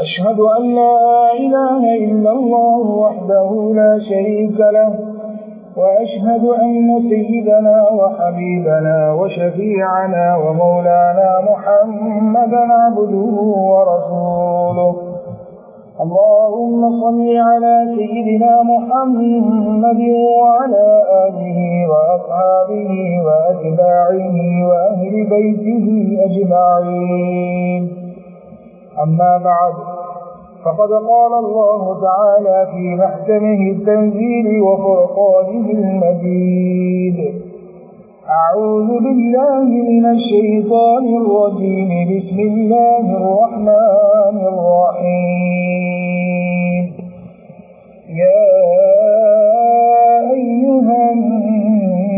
أشهد أن لا إله إلا الله وحده لا شريك له وأشهد أن سيدنا وحبيبنا وشفيعنا ومولانا محمدا عبده ورسوله. اللهم صل على سيدنا محمد وعلى آله وأصحابه وأتباعه وأهل بيته أجمعين. أما بعد فقد قال الله تعالى في محكمه التنزيل وفرقانه المجيد أعوذ بالله من الشيطان الرجيم بسم الله الرحمن الرحيم. يا أيها الناس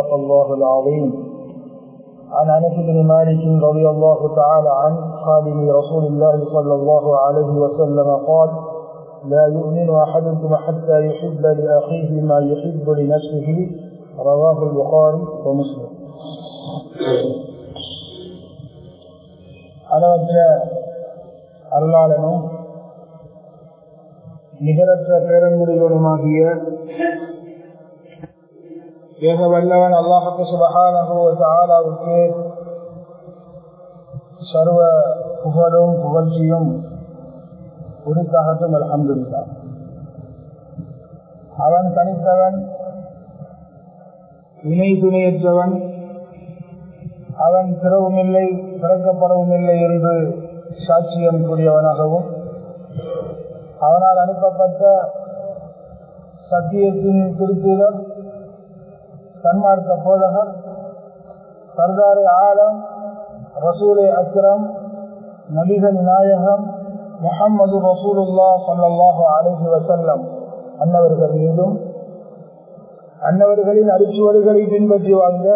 صدق الله العظيم عن انس بن مالك رضي الله تعالى عنه خادم رسول الله صلى الله عليه وسلم قال لا يؤمن احدكم حتى يحب لاخيه ما يحب لنفسه رواه البخاري ومسلم அளவற்ற அருளாளனும் நிகரற்ற பேரன்புடையவனுமாகிய ஏக வல்லவன் அல்லாஹத்து சுபகானவுக்கு சர்வ புகழும் புகழ்ச்சியும் உரித்தாகட்டும் அலமதுல்லா அவன் தனித்தவன் இணை துணையற்றவன் அவன் பிறவும் இல்லை பிறக்கப்படவும் இல்லை என்று சாட்சியம் கூறியவனாகவும் அவனால் அனுப்பப்பட்ட சத்தியத்தின் திருத்தூதர் சன்மார்க்க போதகர் சர்தாரே ஆலம் ரசூலே அக்ரம் நபிகள் நாயகம் முகம்மது ரசூலுல்லா சல்லாஹு அலஹி வசல்லம் அன்னவர்கள் மீதும் அன்னவர்களின் அரிச்சுவடுகளை பின்பற்றி வாழ்ந்த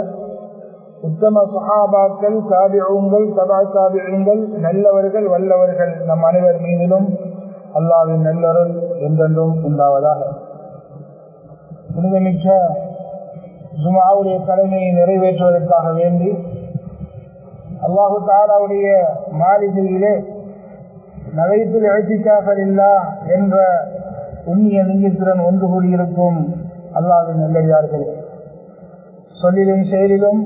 உத்தம சஹாபாக்கள் தாபிழங்கள் சபா தாபிழங்கள் நல்லவர்கள் வல்லவர்கள் நம் அனைவர் மீதிலும் அல்லாவின் நல்லருள் என்றென்றும் உண்டாவதாக. புனிதமிக்க ஜுமாவுடைய கடமையை நிறைவேற்றுவதற்காக வேண்டி அல்லாஹு தாலாவுடைய மாளிகையிலே நகைப்பில் எழுச்சிக்காக இல்லா என்ற உண்ணிய நீயத்துடன் ஒன்று கூடியிருக்கும். அல்லாவின் நல்லடியார்களே சொல்லிலும் செயலிலும்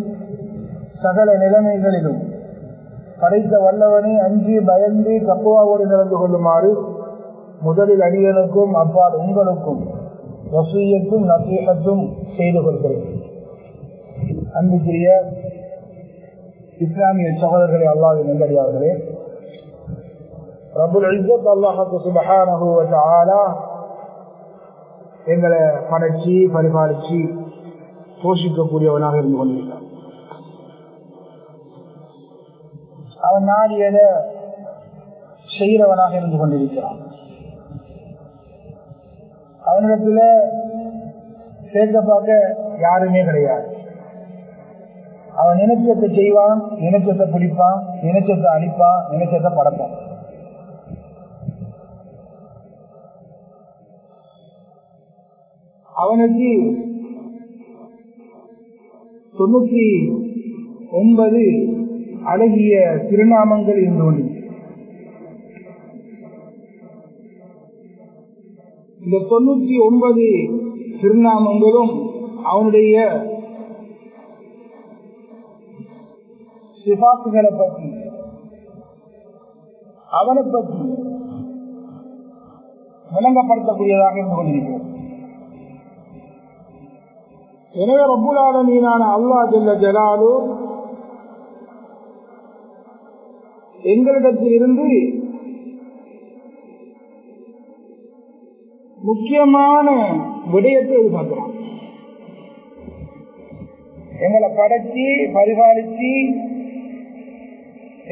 சகல நிலைமைகளிலும் படைத்த வல்லவனை அஞ்சி பயந்து தப்புவாவோடு நடந்து கொள்ளுமாறு முதலில் அடியனுக்கும் அப்பால் உங்களுக்கும் வசூயத்தும் நசீகத்தும் செய்து கொள்கிறேன் அன்புக்குரிய இஸ்லாமிய சகோதரர்களை அல்லாது நெல்லடியார்களே ரபுல் இஸ்ஸத் அல்லாஹு சுபஹானஹு வ தஆலா எங்களை படைச்சி பரிபாலிச்சு போஷிக்கக்கூடியவனாக இருந்து கொண்டிருக்கிறான் அவன் நாடியத செய்கிறவனாக இருந்து கொண்டிருக்கிறான். அவனிடத்துல சேர்க்க பார்க்க யாருமே கிடையாது. அவன் நினைச்சத்தை செய்வான் நினைச்சத்தை பிடிப்பான் நினைச்சத்தை அடிப்பான் நினைச்சத்தை படப்பான். அவனுக்கு தொண்ணூத்தி ஒன்பது அழகிய திருநாமங்கள் இருந்து கொண்டிருக்கிறது இந்த தொண்ணூத்தி ஒன்பது திருநாமங்களும் அவனுடைய சிபாத்துகளை பற்றி அவனை பற்றி விளங்கப்படுத்தக்கூடியதாக இருந்து கொண்டிருக்கிறது. எனவே ரப்புலான மீனான அல்லா ஜெல்ல ஜலாலு எங்களிடத்தில் இருந்து முக்கியமான விடயத்தை எதிர்பார்க்கிறான். எங்களை படைச்சி பரிபாலிச்சு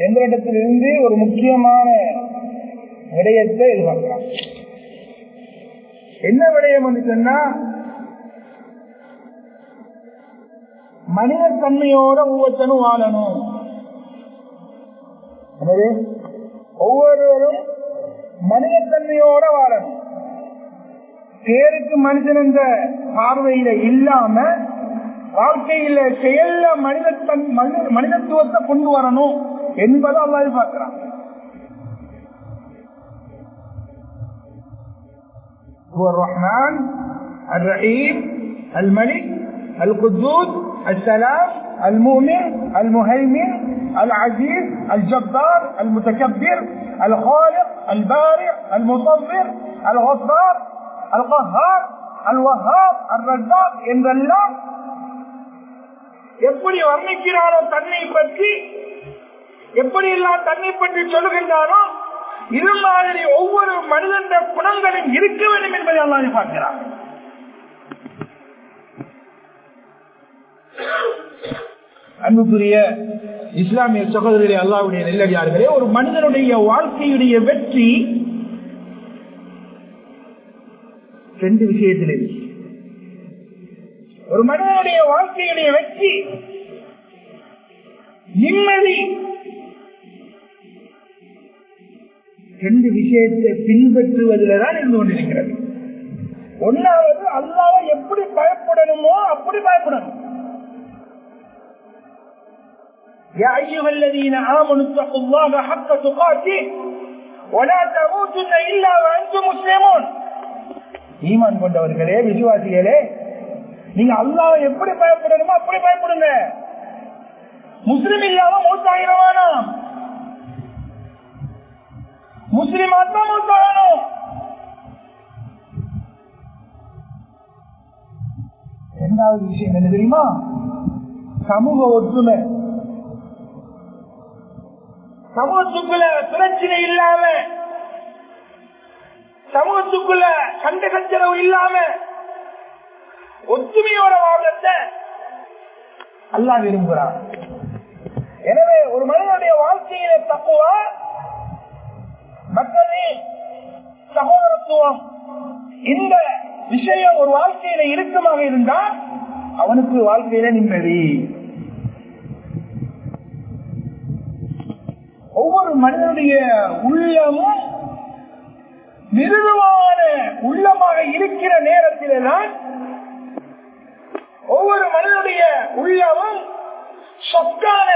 எங்களிடத்திலிருந்து ஒரு முக்கியமான விடயத்தை எதிர்பார்க்கிறான் என்ன விடயம் என்று சொன்னா மனித தன்மையோட ஒவ்வொருத்தனும் வாழணும். எனவே ஒவ்வொருவரும் மனிதத்தன்மையோட வாழணும். பேருக்கு மனுஷன் என்ற பார்வையில இல்லாம வாழ்க்கையில செயல்ல மனித மனிதத்துவத்தை கொண்டு வரணும். என்பதை அல்லா பார்க்கிறான் الرحمن الرحيم الملك القدوس السلام المؤمن المهيمن العزيز الجبار المتكبر الخالق البارع المصور الغفار القهار الوهاب الرزاق என்றெல்லாம் எப்படி வர்ணிக்கிறானோ தன்னை பற்றி எப்படி எல்லாம் தன்னை பற்றி சொல்லுகின்றாரோ இது மாதிரி ஒவ்வொரு மனிதன் குணங்களும் இருக்க வேண்டும் என்பதை அல்லாது பார்க்கிறார் அன்புக்குரிய இஸ்லாமிய சகோதரர்களே அல்லாவுடைய நெல்லடியார்களே ஒரு மனிதனுடைய வாழ்க்கையுடைய வெற்றி ரெண்டு விஷயத்தில் இருக்கு. ஒரு மனிதனுடைய வாழ்க்கையுடைய வெற்றி நிம்மதி ரெண்டு விஷயத்தை பின்பற்றுவதில் தான் இருந்து கொண்டிருக்கிறது ஒன்னாவது அல்லாவை எப்படி பயப்படணுமோ அப்படி பயப்படணும் يا أيها الذين آمنوا اتقوا الله حق تقاته ولا تموتن إلا وأنتم مسلمون ஈமான் கொண்டவர்களே விசுவாசிகளே நீங்க அல்லாவை எப்படி பயப்படணுமோ அப்படி பயப்படுங்க முஸ்லிம் இல்லாம மூத்தாயிரவானா முஸ்லிம் ஆத்மா இரண்டாவது விஷயம் என்ன தெரியுமா? சமூக ஒற்றுமை. சமூகத்துக்குள்ள பிரச்சனை இல்லாம சமூகத்துக்குள்ள சண்டை கச்சரவு இல்லாம ஒற்றுமையோட வாழ்க்கை அல்லா விரும்புகிறான். எனவே ஒரு மனிதனுடைய வாழ்க்கையில தப்புவா? மக்களே சகோதரத்துவம் இந்த விஷயம் ஒரு வாழ்க்கையில இறுக்கமாக இருந்தால் அவனுக்கு வாழ்க்கையில நிம்மதி. ஒவ்வொரு மனிதனுடைய உள்ளமும் மிருதுவான உள்ளமாக இருக்கிற நேரத்தில்தான் ஒவ்வொரு மனிதனுடைய உள்ளமும் சொத்தான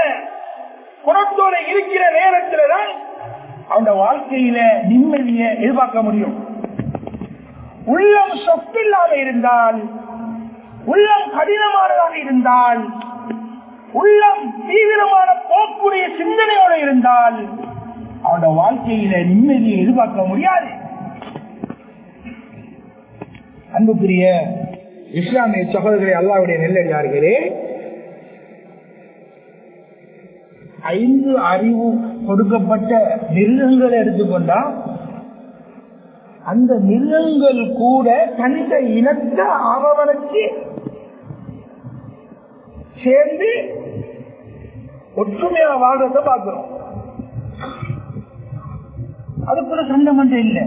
குணத்தோட இருக்கிற நேரத்தில்தான் அவனோட அவன் வாழ்க்கையில நிம்மதியை எதிர்பார்க்க முடியும். உள்ளம் சொப்பில்லாம இருந்தால் உள்ளம் கடினமானதாக இருந்தால் உள்ளம் தீவிரமான போக்குடைய சிந்தனையோடு இருந்தால் அவனோட வாழ்க்கையில நிம்மதியை எதிர்பார்க்க முடியாது. அன்புக்குரிய இஸ்லாமிய சகோதரர்களை அல்லாவுடைய நெல்லடியார்களே ஐந்து அறிவு கொடுக்கப்பட்ட மிருகங்களை எடுத்துக்கொண்டா அந்த மிருகங்கள் கூட தந்த இனத்தை அரவணைச்சு சேர்ந்து ஒற்றுமையா வாழ்றத பாக்குறோம் அதுக்குள்ள சண்டை மண்டை இல்லை.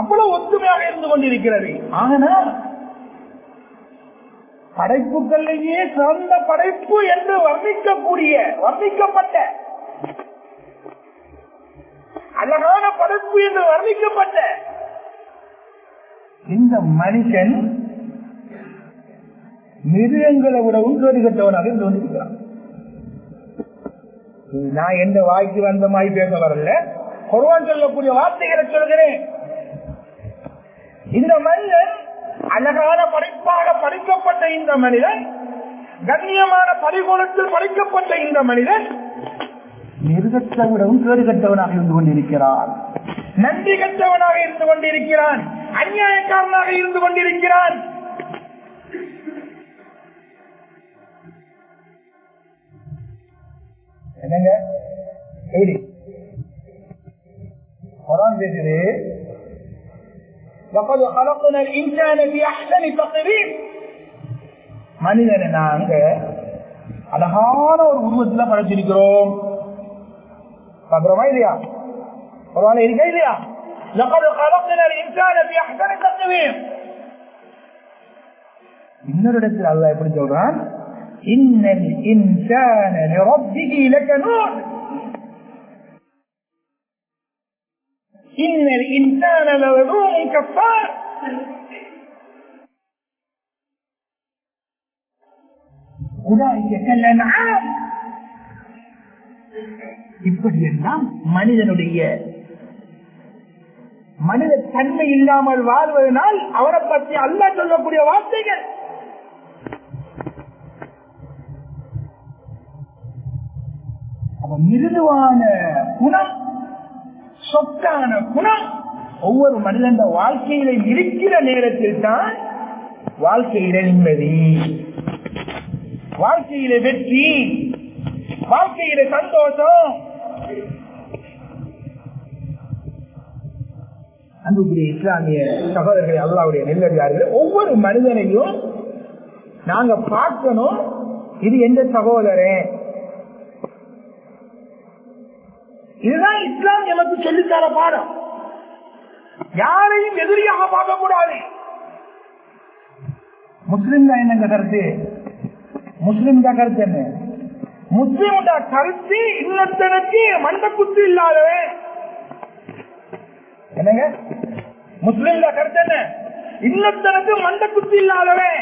அவ்வளவு ஒற்றுமையாக இருந்து கொண்டிருக்கிறது. ஆனால் படைப்புகள்லேயே சிறந்த படைப்பு என்று வர்ணிக்கக்கூடிய வர்ணிக்கப்பட்ட அழகான படைப்பு என்று வர்ணிக்கப்பட்ட இந்த மனுஷன் மிருகங்களை விடவும் கேடு கட்டவனாக இருந்து கொண்டிருக்கிறான். நான் எந்த வாய்க்கு வந்த மாதிரி பேச வரல. குருவான் சொல்லக்கூடிய வார்த்தைகளை சொல்கிறேன். இந்த மனிதன் அழகான படைப்பாக படைக்கப்பட்ட இந்த மனிதன் கண்ணியமான பரிகோணத்தில் படைக்கப்பட்ட இந்த மனிதன் மிருகத்தை விடவும் கேடு கட்டவனாக இருந்து கொண்டிருக்கிறார் நன்றி கற்றவனாக இருந்து கொண்டிருக்கிறான் அநியாயக்காரனாக இருந்து கொண்டிருக்கிறான் என்னங்க சரி குரான் பேசுது لقد خلقنا الانسان في احسن تقويم மனிதனை நாங்க அழகான ஒரு உருவத்துல படைச்சிருக்கிறோம் பாக்குறோமா இல்லையா குரான் இருக்கா இல்லையா لقد خلقنا الانسان في احسن تقويم இன்னொரு இடத்துல அல்லாஹ் எப்படி சொல்றான் இன்னல் இன்சான لربه لكنود إن الإنسان لظلوم كفار أولئك كالأنعام இப்படியெல்லாம் மனிதனுடைய மனித தன்மை இல்லாமல் வாழ்வதனால் அவரை பற்றி அல்ல சொல்லக்கூடிய வார்த்தைகள். அவன் மிருதுவான குணம் சொத்தான குணம் ஒவ்வொரு மனிதன் வாழ்க்கையில இருக்கிற நேரத்தில் தான் வாழ்க்கையில நிம்மதி வாழ்க்கையில வெற்றி வாழ்க்கையில சந்தோஷம். அன்புக்குரிய இஸ்லாமிய சகோதரர்களை அல்லாவுடைய நெல்லடியார்கள் ஒவ்வொரு மனிதனையும் நாங்க பார்க்கணும். இது எந்த சகோதரன் இதுதான் இஸ்லாம் எனக்கு சொல்லித்தர பாடம். யாரையும் எதிரியாக பார்க்கக்கூடாது. முஸ்லிம் தான் என்னங்க கருத்து? முஸ்லிம் தான் கருத்து என்ன? முஸ்லிம் கருத்து இன்னொருத்தனுக்கு மண்ட குத்து இல்லாதவன். என்னங்க? முஸ்லிம் கருத்து என்ன? இன்னொருத்தனுக்கு மண்ட குத்தி இல்லாதவன்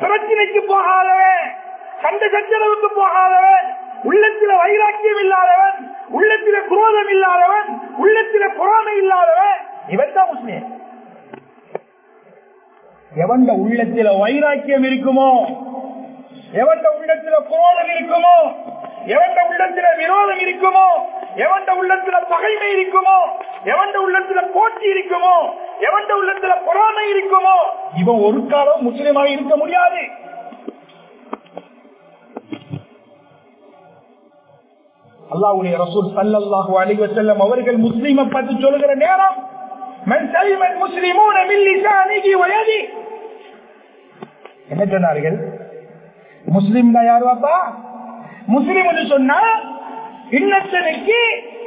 பிரச்சனைக்கு போகாதவன் சண்டை சச்சரவுக்கு போகாதவன் உள்ளத்தில வைராக்கியம் இல்லாதவன் உள்ளத்தில குரோதம் இல்லாதவன் உள்ளத்தில பொறாமை இல்லாதவன் இவன் தான் முஸ்லீம். எவன் உள்ளத்தில வைராக்கியம் இருக்குமோ? எவன் உள்ளத்தில குரோதம் இருக்குமோ? எவன் உள்ளத்தில விரோதம் இருக்குமோ? எவண்ட உள்ளத்துல பகைமை இருக்குமோ எவண்ட உள்ளத்துல போட்டி இருக்குமோ எவண்ட உள்ளத்துல பொறாமை இருக்குமோ இவன் ஒரு காலம் முஸ்லீமாக இருக்க முடியாது. அல்லாவுடைய ரசூல் சல்லல்லாஹு அலைஹி வஸல்லம் அவர்கள் முஸ்லீமை பற்றி சொல்லுகிற நேரம் மன் சலிமன் முஸ்லிமூன மின் லிசானிஹி வ யதி. என்ன சொன்னார்கள்? முஸ்லீம் தான் யாரு அப்பா முஸ்லிம் சொன்னா இன்னத்தனுக்கு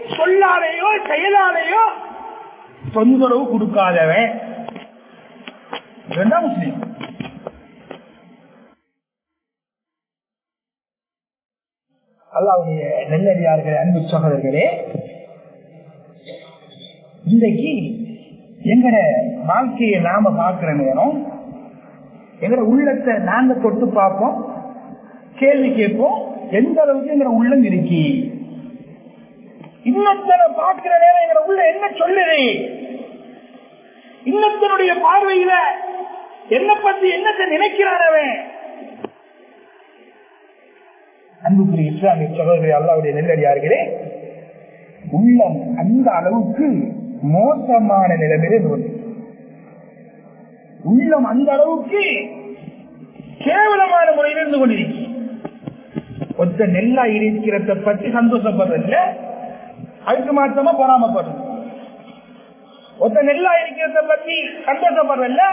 சொல்லாலேயோ செயலாலேயோ தொந்தரவு கொடுக்காதவன். முஸ்லீம். அல்லாவுடைய நெல்லடியார்கள் அன்பு சகோதரர்களே இன்றைக்கு எங்கட வாழ்க்கையை நாம பார்க்கிற நேரம் எங்கட உள்ளத்தை நாங்க தொட்டு பார்ப்போம் கேள்வி கேட்போம் எந்த அளவுக்கு எங்கட உள்ளம் இருக்கி? இன்னத்தனை பார்க்கிற நேரம் எங்கட உள்ள என்ன சொல்லுது? இன்னத்தனுடைய பார்வையில என்ன பத்தி என்னத்தை நினைக்கிறான் அவன்? அன்புக்குரிய இஸ்லாமிய சகோதரி அல்லாவுடைய நெல்லடியார்களே உள்ளம் அந்த அளவுக்கு மோசமான நிலைமையில இருந்து உள்ளம் அந்த அளவுக்கு கேவலமான முறையில் இருந்து கொண்டிருக்கு ஒத்த நெல்லா இருக்கிறத பற்றி சந்தோஷப்படுறதில்ல அதுக்கு மாற்றமா பொறாமப்படுறது. ஒருத்த நெல்லா இருக்கிறத பத்தி சந்தோஷப்படுறதில்ல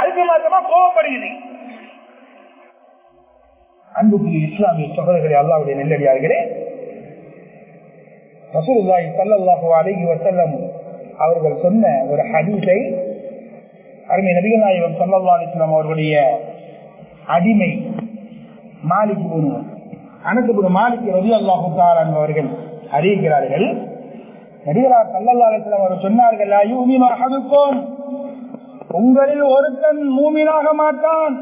அதுக்கு மாற்றமா கோவப்படுகிறது. அன்புக்குரிய இஸ்லாமிய சகோதரர்களே அல்லாவுடைய நெல்லடியார்களே ரசூலுல்லாஹி ஸல்லல்லாஹு அலைஹி வஸல்லம் அவர்கள் சொன்ன ஒரு ஹதீஸை அருமை நபிகள் நாயகம் ஸல்லல்லாஹு அலைஹி வஸல்லம் அவர்களுடைய அடிமை மாலிக் குரு அனசுபுரு மாலிக் ரலியல்லாஹு தஆலா அவர்கள் அறிவிக்கிறார்கள். நபிகளார் ஸல்லல்லாஹு அவர் சொன்னார்கள் லா யூமினு உங்களில் ஒருத்தன் மூமினாக மாட்டான்.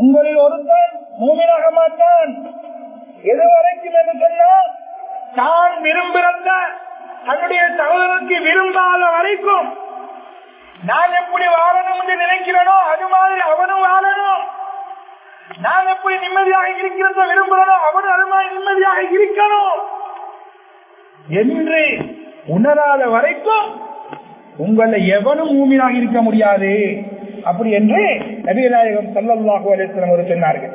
உங்களில் ஒருத்தன் மூமீனாக மாட்டான். எது வரைக்கும் என்று சொன்னால் தான் விரும்புகிறத தன்னுடைய சகோதரருக்கு விரும்பாத வரைக்கும் நான் எப்படி வாழணும் என்று நினைக்கிறேனோ அது மாதிரி அவனும் வாழணும். நான் எப்படி நிம்மதியாக இருக்கிறத விரும்புகிறனோ அவனும் அது மாதிரி நிம்மதியாக இருக்கணும். என்று உணராத வரைக்கும் உங்களை எவனும் ஊமியாக இருக்க முடியாது. அப்படி என்று நபிநாயகம் சல்லாஹு அலிஸ்லாம் ஒரு சொன்னார்கள்.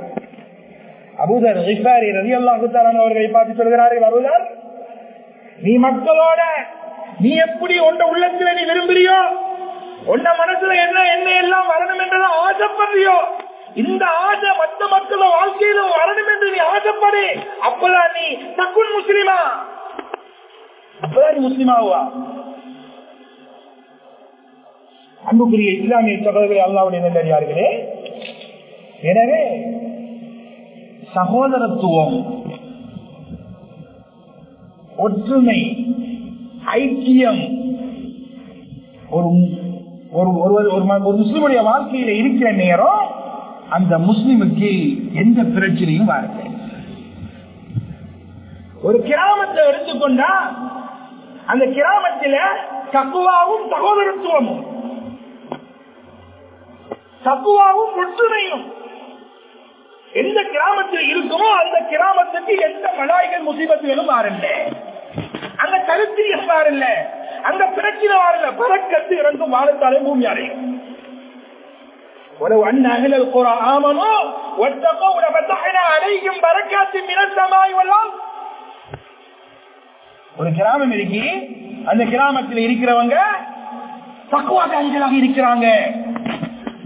அபூதர் ரிசாரி ரவி அல்லாஹு அவர்களை பார்த்து சொல்கிறார்கள் அபூதர் நீ மக்களோட நீ எப்படி உண்ட உள்ளத்துல நீ விரும்புறியோ உன்ன மனசுல என்ன என்ன எல்லாம் வரணும் என்றதை ஆசைப்படுறியோ இந்த ஆசை மற்ற மக்கள வாழ்க்கையில வரணும் என்று நீ ஆசைப்படு. அப்பதான் நீ தக்குன் முஸ்லிமா. அப்பதான் நீ முஸ்லிமாவா அன்புக்குரிய இஸ்லாமிய சகோதரர்கள் அல்லாவுடைய நல்லறியார்களே எனவே சகோதரத்துவம் ஒற்றுமை ஐக்கியம் ஒரு ஒரு ஒரு ஒரு முஸ்லிமுடைய வாழ்க்கையில இருக்கிற நேரம் அந்த முஸ்லிமுக்கு எந்த பிரச்சனையும் வரல. ஒரு கிராமத்தை எடுத்துக்கொண்டா அந்த கிராமத்தில தக்குவாவும் சகோதரத்துவமும் தக்குவாவும் ஒற்றுமையும் எந்த கிராமத்தில் இருக்குமோ அந்த கிராமத்துக்கு எந்த மலாய்கள் முசிபத்துகளும் வரல அந்த கருத்திரியம் வரல அந்த பிரச்சனை வரல பறக்கத்து இறங்கும் வாழத்தாலே பூமி அடையும் ولو أن أهل القرى آمنوا واتقوا لفتحنا عليهم بركات من السماء والأرض ஒரு கிராமம் இருக்கு. அந்த கிராமத்தில் இருக்கிறவங்க தக்குவாதாரிகளாக இருக்கிறாங்க.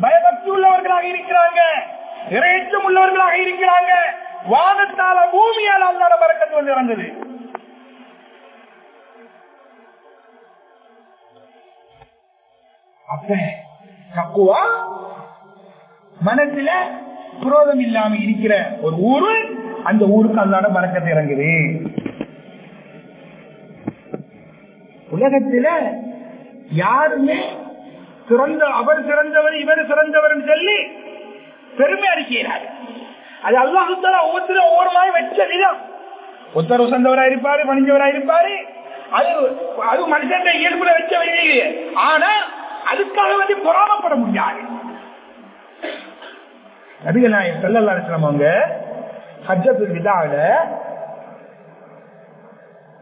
பயபக்தி உள்ளவர்களாக இருக்கிறாங்க. இறைச்சம் உள்ளவர்களாக இருக்கிறாங்க. வானத்தால பூமியால் அல்லாத பறக்கத்து வந்து இறங்குது. அப்ப தக்குவா? மனசுல புரோதம் இல்லாம இருக்கிற ஒரு ஊரு அந்த ஊருக்கு அல்லாத பறக்கத்து இறங்குது. உலகத்துல யாருமே சிறந்த அவர் சிறந்தவர் இவர் சிறந்தவர் சொல்லி பெருமை அறிக்கிறார் அது அல்லாஹுத்தால ஒவ்வொருத்தரும் ஒவ்வொரு மாதிரி வச்ச விதம். ஒருத்தர் உசந்தவரா இருப்பாரு பணிஞ்சவரா இருப்பாரு. அது அது மனுஷன் இயல்புல வச்ச விதி ஆனா அதுக்காக வந்து பொறாமப்பட முடியாது. நபிகள் நாயகம் செல்லல்லா அவங்க ஹஜ்ஜத்து விதாவில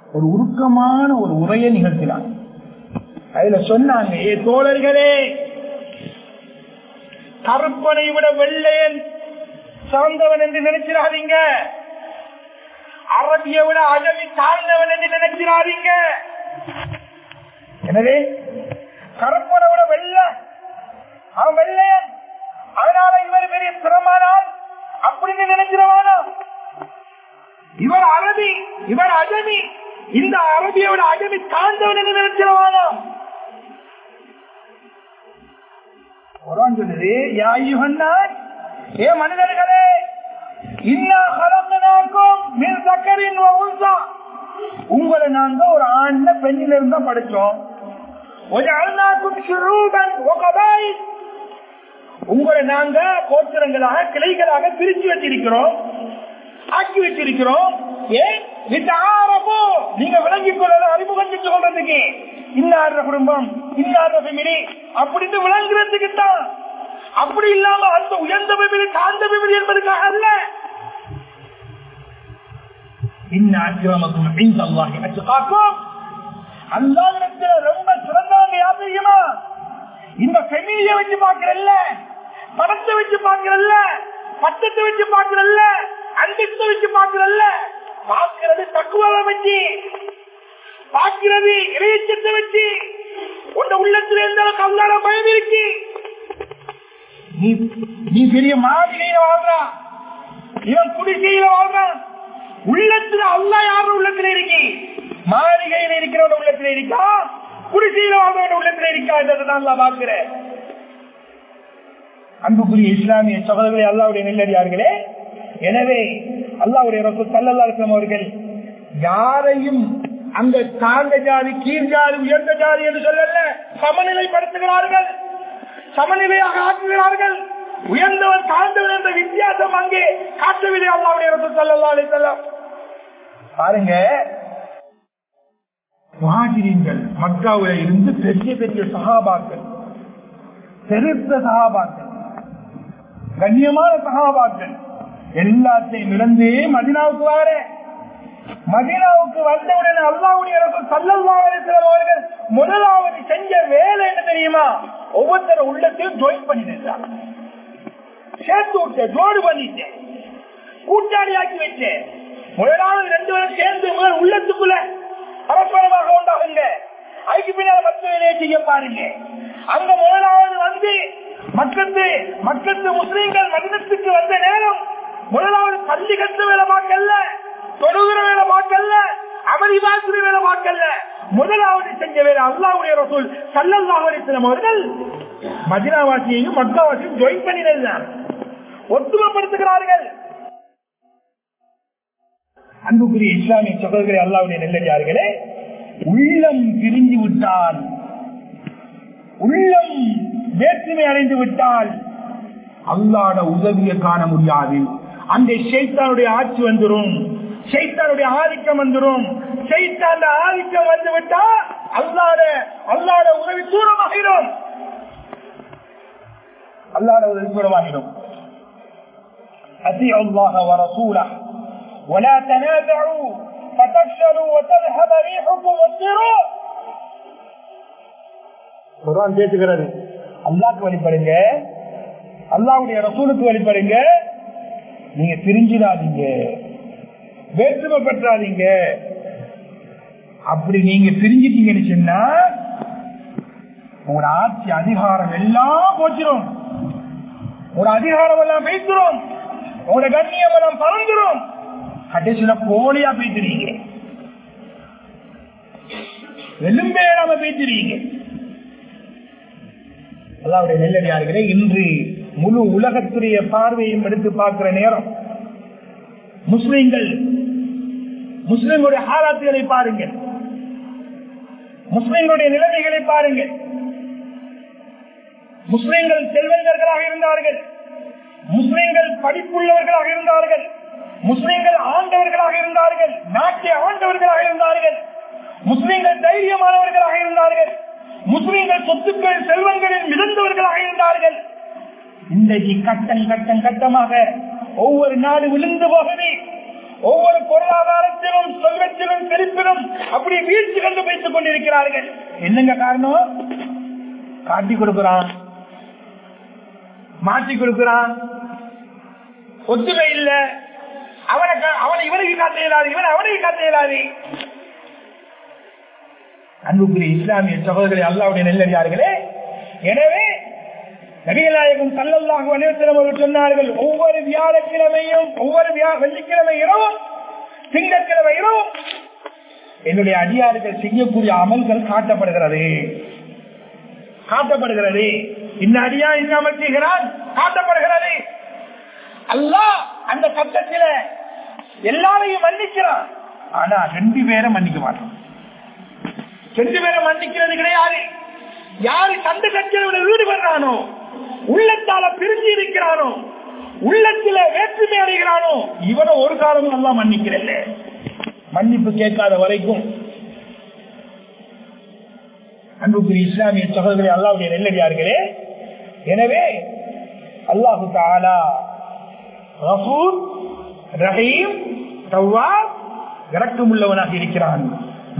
ஒரு உருக்கமான ஒரு உரையை நிகழ்த்தினான் அதுல சொன்னாங்க ஏ தோழர்களே கருப்பனை விட வெள்ளையன் சார்ந்தவன் என்று நினைச்சிடாதீங்க அரபியை விட அழவி தாழ்ந்தவன் என்று நினைச்சிடாதீங்க எனவே கருப்பனை விட வெள்ள அவன் வெள்ளையன். அதனால இவர் பெரிய திறமானால் அப்படின்னு நினைச்சிடவானா இவர் அரபி இவர் அஜமி. இந்த அரபியோட அஜமி தாழ்ந்தவன் என்று நினைச்சிடவானா குரான் சொல்லுது யா ஏ மனிதர்களே இன்னா கலந்தனாக்கும் மின் சக்கரின் உன்சா. உங்களை நாங்க ஒரு ஆண்ல பெண்ணில இருந்தா படிச்சோம் ஒரு அண்ணாக்கும் உங்களை நாங்க கோத்திரங்களாக கிளைகளாக பிரிச்சு வச்சிருக்கிறோம். ஆக்கி வச்சிருக்கிறோம். ஏன்? நீங்க விளங்கிக் கொள்ள அறிமுகம் செஞ்சு கொள்றதுக்கு இன்னார குடும்பம் இன்னார ஃபெமிலி அப்படின்னு விளங்குறதுக்கு தான். அப்படி இல்லாம அந்த உயர்ந்த ஃபெமிலி தாழ்ந்த ஃபெமிலி என்பதுக்காக அல்ல. ரொம்ப சிறந்தவங்க யார் தெரியுமா? இந்த ஃபெமிலிய வச்சு பாக்குறல்ல படத்தை வச்சு பாக்குறல்ல பட்டத்தை வச்சு பாக்குறல்ல அந்தஸ்தை வச்சு பாக்குறல்ல பார்க்கிறது தக்குவாவை வச்சு பார்க்கிறது இறையச்சத்தை வச்சு உன் உள்ளத்துல எந்த அளவுக்கு பயம் இருக்கு நீ நீ பெரிய மாளிகையில வாழ்றான் இவன் குடிசையில வாழ்றான் உள்ளத்துல அல்லா யாரும் உள்ளத்துல இருக்கி? மாளிகையில இருக்கிறவன் உள்ளத்துல இருக்கா? குடிசையில வாழ்றவன் உள்ளத்துல இருக்கா? என்றதான் நான் பாக்குறேன் அன்புக்குரிய இஸ்லாமிய சகோதரர்களே அல்லாவுடைய நெல்லடியார்களே எனவே அல்லாவுடைய ரசூல் சல்லல்லா அலிஸ்லாம் அவர்கள் யாரையும் அந்த தாழ்ந்த ஜாதி கீழ் ஜாதி உயர்ந்த ஜாதி என்று சொல்லல சமநிலைப்படுத்துகிறார்கள். சமநிலையாக ஆக்குகிறார்கள். உயர்ந்தவர் தாழ்ந்தவர் என்ற வித்தியாசம் அங்கே காட்டவில்லை அல்லாவுடைய ரசூல் சல்லல்லா அலிஸ்லாம் பாருங்க மகாஜிரியங்கள் மக்காவில இருந்து பெரிய பெரிய சகாபாக்கள் பெருத்த சகாபாக்கள் கண்ணியமான சகாபாக்கள் எல்லாத்தையும் இழந்து மதினாவுக்கு வார. மதினாவுக்கு வந்தவுடன் அல்லாவுடைய அவர்கள் முதலாவது செஞ்ச வேலை என்ன தெரியுமா? ஒவ்வொருத்தர உள்ளத்தையும் ஜாயின் பண்ணிட்டாங்க. சேர்த்து விட்டேன் ஜோடு பண்ணிட்டேன். கூட்டாளியாக்கி வச்சேன் முதலாவது ரெண்டு பேரும் சேர்ந்து முதல் உள்ளத்துக்குள்ள பரஸ்பரமாக உண்டாகுங்க. அதுக்கு பின்னால் மற்ற வேலையை செய்ய பாருங்க. அங்க முதலாவது வந்து மக்கத்து மக்கத்து முஸ்லீம்கள் மன்னத்துக்கு வந்த நேரம் முதலாவது பள்ளி கட்டு வேலை பார்க்கல தொழுகிற வேலை பார்க்கல அமளி பார்க்கிற வேலை பார்க்கல முதலாவது செஞ்ச வேலை அல்லாவுடைய ரசூல் சல்லல்லாஹு அவர்கள் மதினாவாசியையும் மக்காவாசியும் ஜாயின் பண்ணினார் ஒத்துமைப்படுத்துகிறார்கள் அன்புக்குரிய இஸ்லாமிய சகோதரி அல்லாவுடைய நெல்லடியார்களே உள்ளம் பிரிஞ்சு விட்டால் உள்ளம் வேற்றுமை அடைந்து விட்டால் அல்லாட உதவியை காண முடியாது. அந்த ஷைத்தானுடைய ஆட்சி வந்துடும் ஷைத்தானுடைய ஆதிக்கம் வந்துடும் ஷைத்தான ஆதிக்கம் வந்து விட்டா அல்லாட அல்லாட உதவி தூரமாகிடும் அல்லாட உதவி தூரமாகிடும் أطيعوا الله ورسوله ولا تنازعوا فتفشلوا وتذهب ريحكم واصبروا குரான் பேசுகிறது அல்லாக்கு வழிபடுங்க அல்லாவுடைய ரசூலுக்கு வழிபடுங்க நீங்க பிரிஞ்சிடாதீங்க. வேற்றுமை பெற்றாதீங்க. அப்படி நீங்க பிரிஞ்சிட்டீங்கன்னு சொன்னா உங்களோட ஆட்சி அதிகாரம் எல்லாம் போச்சிடும் உங்களோட அதிகாரம் எல்லாம் பேசுறோம் உங்களோட கண்ணியம் எல்லாம் பறந்துரும். கடைசியில போலியா பேசுறீங்க வெளும்பேறாம பேசுறீங்க அல்லாவுடைய நெல்லடியார்களே இன்று முழு உலகத்துடைய பார்வையும் எடுத்து பார்க்கிற நேரம். முஸ்லிம்கள் முஸ்லிம்களுடைய ஆராத்துகளை பாருங்கள். முஸ்லிம்களுடைய நிலைமைகளை பாருங்கள். முஸ்லிம்கள் செல்வந்தர்களாக இருந்தார்கள். முஸ்லிம்கள் படிப்புள்ளவர்களாக இருந்தார்கள். முஸ்லிம்கள் ஆண்டவர்களாக இருந்தார்கள். நாட்டை ஆண்டவர்களாக இருந்தார்கள். முஸ்லிம்கள் தைரியமானவர்களாக இருந்தார்கள். முஸ்லிம்கள் சொத்துக்கள் செல்வங்களில் மிதந்தவர்களாக இருந்தார்கள். இன்றைக்கு கட்டம் கட்டம் கட்டமாக ஒவ்வொரு நாடு விழுந்து போகவே ஒவ்வொரு பொருளாதாரத்திலும் செல்வத்திலும் செழிப்பிலும் அப்படி வீழ்ச்சி கண்டு வைத்துக் கொண்டிருக்கிறார்கள். என்னங்க காரணம்? காட்டி கொடுக்கிறான். மாற்றி கொடுக்கிறான். ஒத்துமை இல்ல. அவனை அவனை இவனுக்கு காட்ட இயலாது இவன் அவனுக்கு காட்ட இயலாது. அன்புக்குரிய இஸ்லாமிய சகோதரர்களை அல்லாவுடைய நெல்லடியார்களே எனவே நபிகளாயகம் சல்லல்லாஹு அனைவரும் அவர்கள் சொன்னார்கள் ஒவ்வொரு வியாழக்கிழமையும் ஒவ்வொரு வெள்ளிக்கிழமை இரவும் திங்கட்கிழமை இரவும் என்னுடைய அடியார்கள் செய்யக்கூடிய அமல்கள் காட்டப்படுகிறது. காட்டப்படுகிறது. இந்த அடியா இந்த அமல் செய்கிறான் காட்டப்படுகிறது. அல்லாஹ் அந்த சட்டத்தில எல்லாரையும் மன்னிக்கிறான். ஆனா ரெண்டு பேரை மன்னிக்க மாட்டான். ரெண்டு பேரை மன்னிக்கிறது கிடையாது. யாரு கண்டு கட்சியோட ஈடுபடுறானோ உள்ளத்தால பிரிஞ்சு இருக்கிறானோ உள்ளத்தில வேற்றுமை அடைகிறானோ இவனை ஒரு காலமும் நல்லா மன்னிக்கிறல்ல மன்னிப்பு கேட்காத வரைக்கும் அன்புக்குரிய இஸ்லாமிய சகோதரி அல்லாவுடைய நெல்லடியார்களே எனவே அல்லாஹு தாலா ரசூல் ரஹீம் தவ்வா இறக்கம் உள்ளவனாக இருக்கிறான்.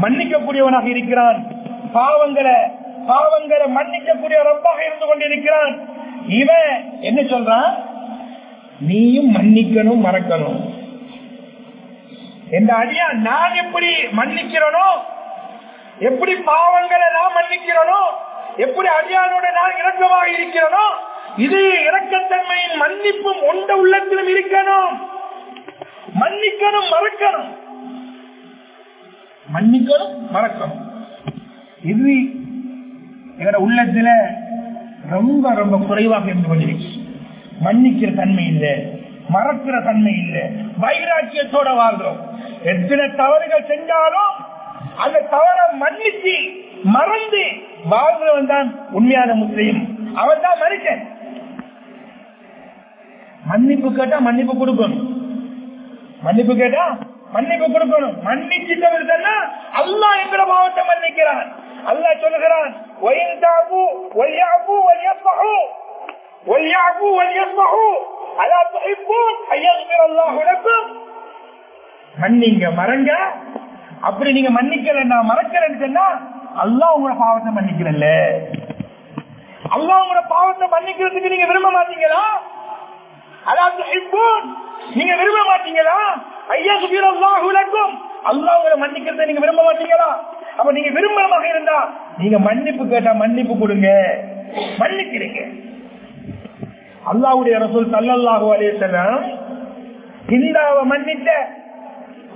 மன்னிக்கக்கூடியவனாக இருக்கிறான். பாவங்களை பாவங்களை மன்னிக்கக்கூடிய ரப்பாக இருந்து கொண்டிருக்கிறான். இவன் என்ன சொல்றான் நீயும் மன்னிக்கணும் மறக்கணும். இந்த அடியா நான் எப்படி மன்னிக்கிறனோ எப்படி பாவங்களை நான் மன்னிக்கிறனோ எப்படி அடியானோட நான் இறக்கமாக இருக்கிறனோ இது இறக்கத்தன்மையின் மன்னிப்பும் ஒன்ற உள்ளத்திலும் இருக்கணும். மன்னிக்கணும் மறக்கணும். மன்னிக்கணும் மறக்கணும். இது எங்களோட உள்ளத்துல ரொம்ப ரொம்ப குறைவாக இருந்து கொண்டிருக்கு மன்னிக்கிற தன்மை இல்லை. மறக்கிற தன்மை இல்லை. வைராக்கியத்தோட வாழ்றோம் எத்தனை தவறுகள் செஞ்சாலும் அந்த தவறை மன்னிச்சு மறந்து வாழ்றவன் தான் உண்மையான முஸ்லீம். அவன் தான் மனுஷன். மன்னிப்பு கேட்டா மன்னிப்பு கொடுக்கணும். மன்னிப்பு கேட்டா மன்னிப்பு கொடுக்கணும். மன்னிச்சு தவிர்த்தா அல்லா எங்கிற பாவத்தை மன்னிக்கிறான். அல்லா சொல்லுகிறான் மன்னிங்க மறங்க. அப்படி நீங்க மன்னிக்கலன்னா மறக்கிறேன்னு சொன்னா அல்லா உங்களோட பாவத்தை மன்னிக்கிறல்ல. அல்லாஹ் உங்களோட பாவத்தை மன்னிக்கிறதுக்கு நீங்க விரும்ப மாட்டீங்களா? அதாவது நீங்க விரும்ப மாட்டீங்களா? ஐயா சுபீரல்லாஹு உலகம் அல்லாஹ் உங்களை மன்னிக்கிறதை நீங்க விரும்ப மாட்டீங்களா? அப்ப நீங்க விரும்பமாக இருந்தா நீங்க மன்னிப்பு கேட்டா மன்னிப்பு கொடுங்க. மன்னிக்கிறீங்க. அல்லாவுடைய ரசூல் ஸல்லல்லாஹு அலைஹி வஸல்லம் ஹிந்தாவை மன்னிச்ச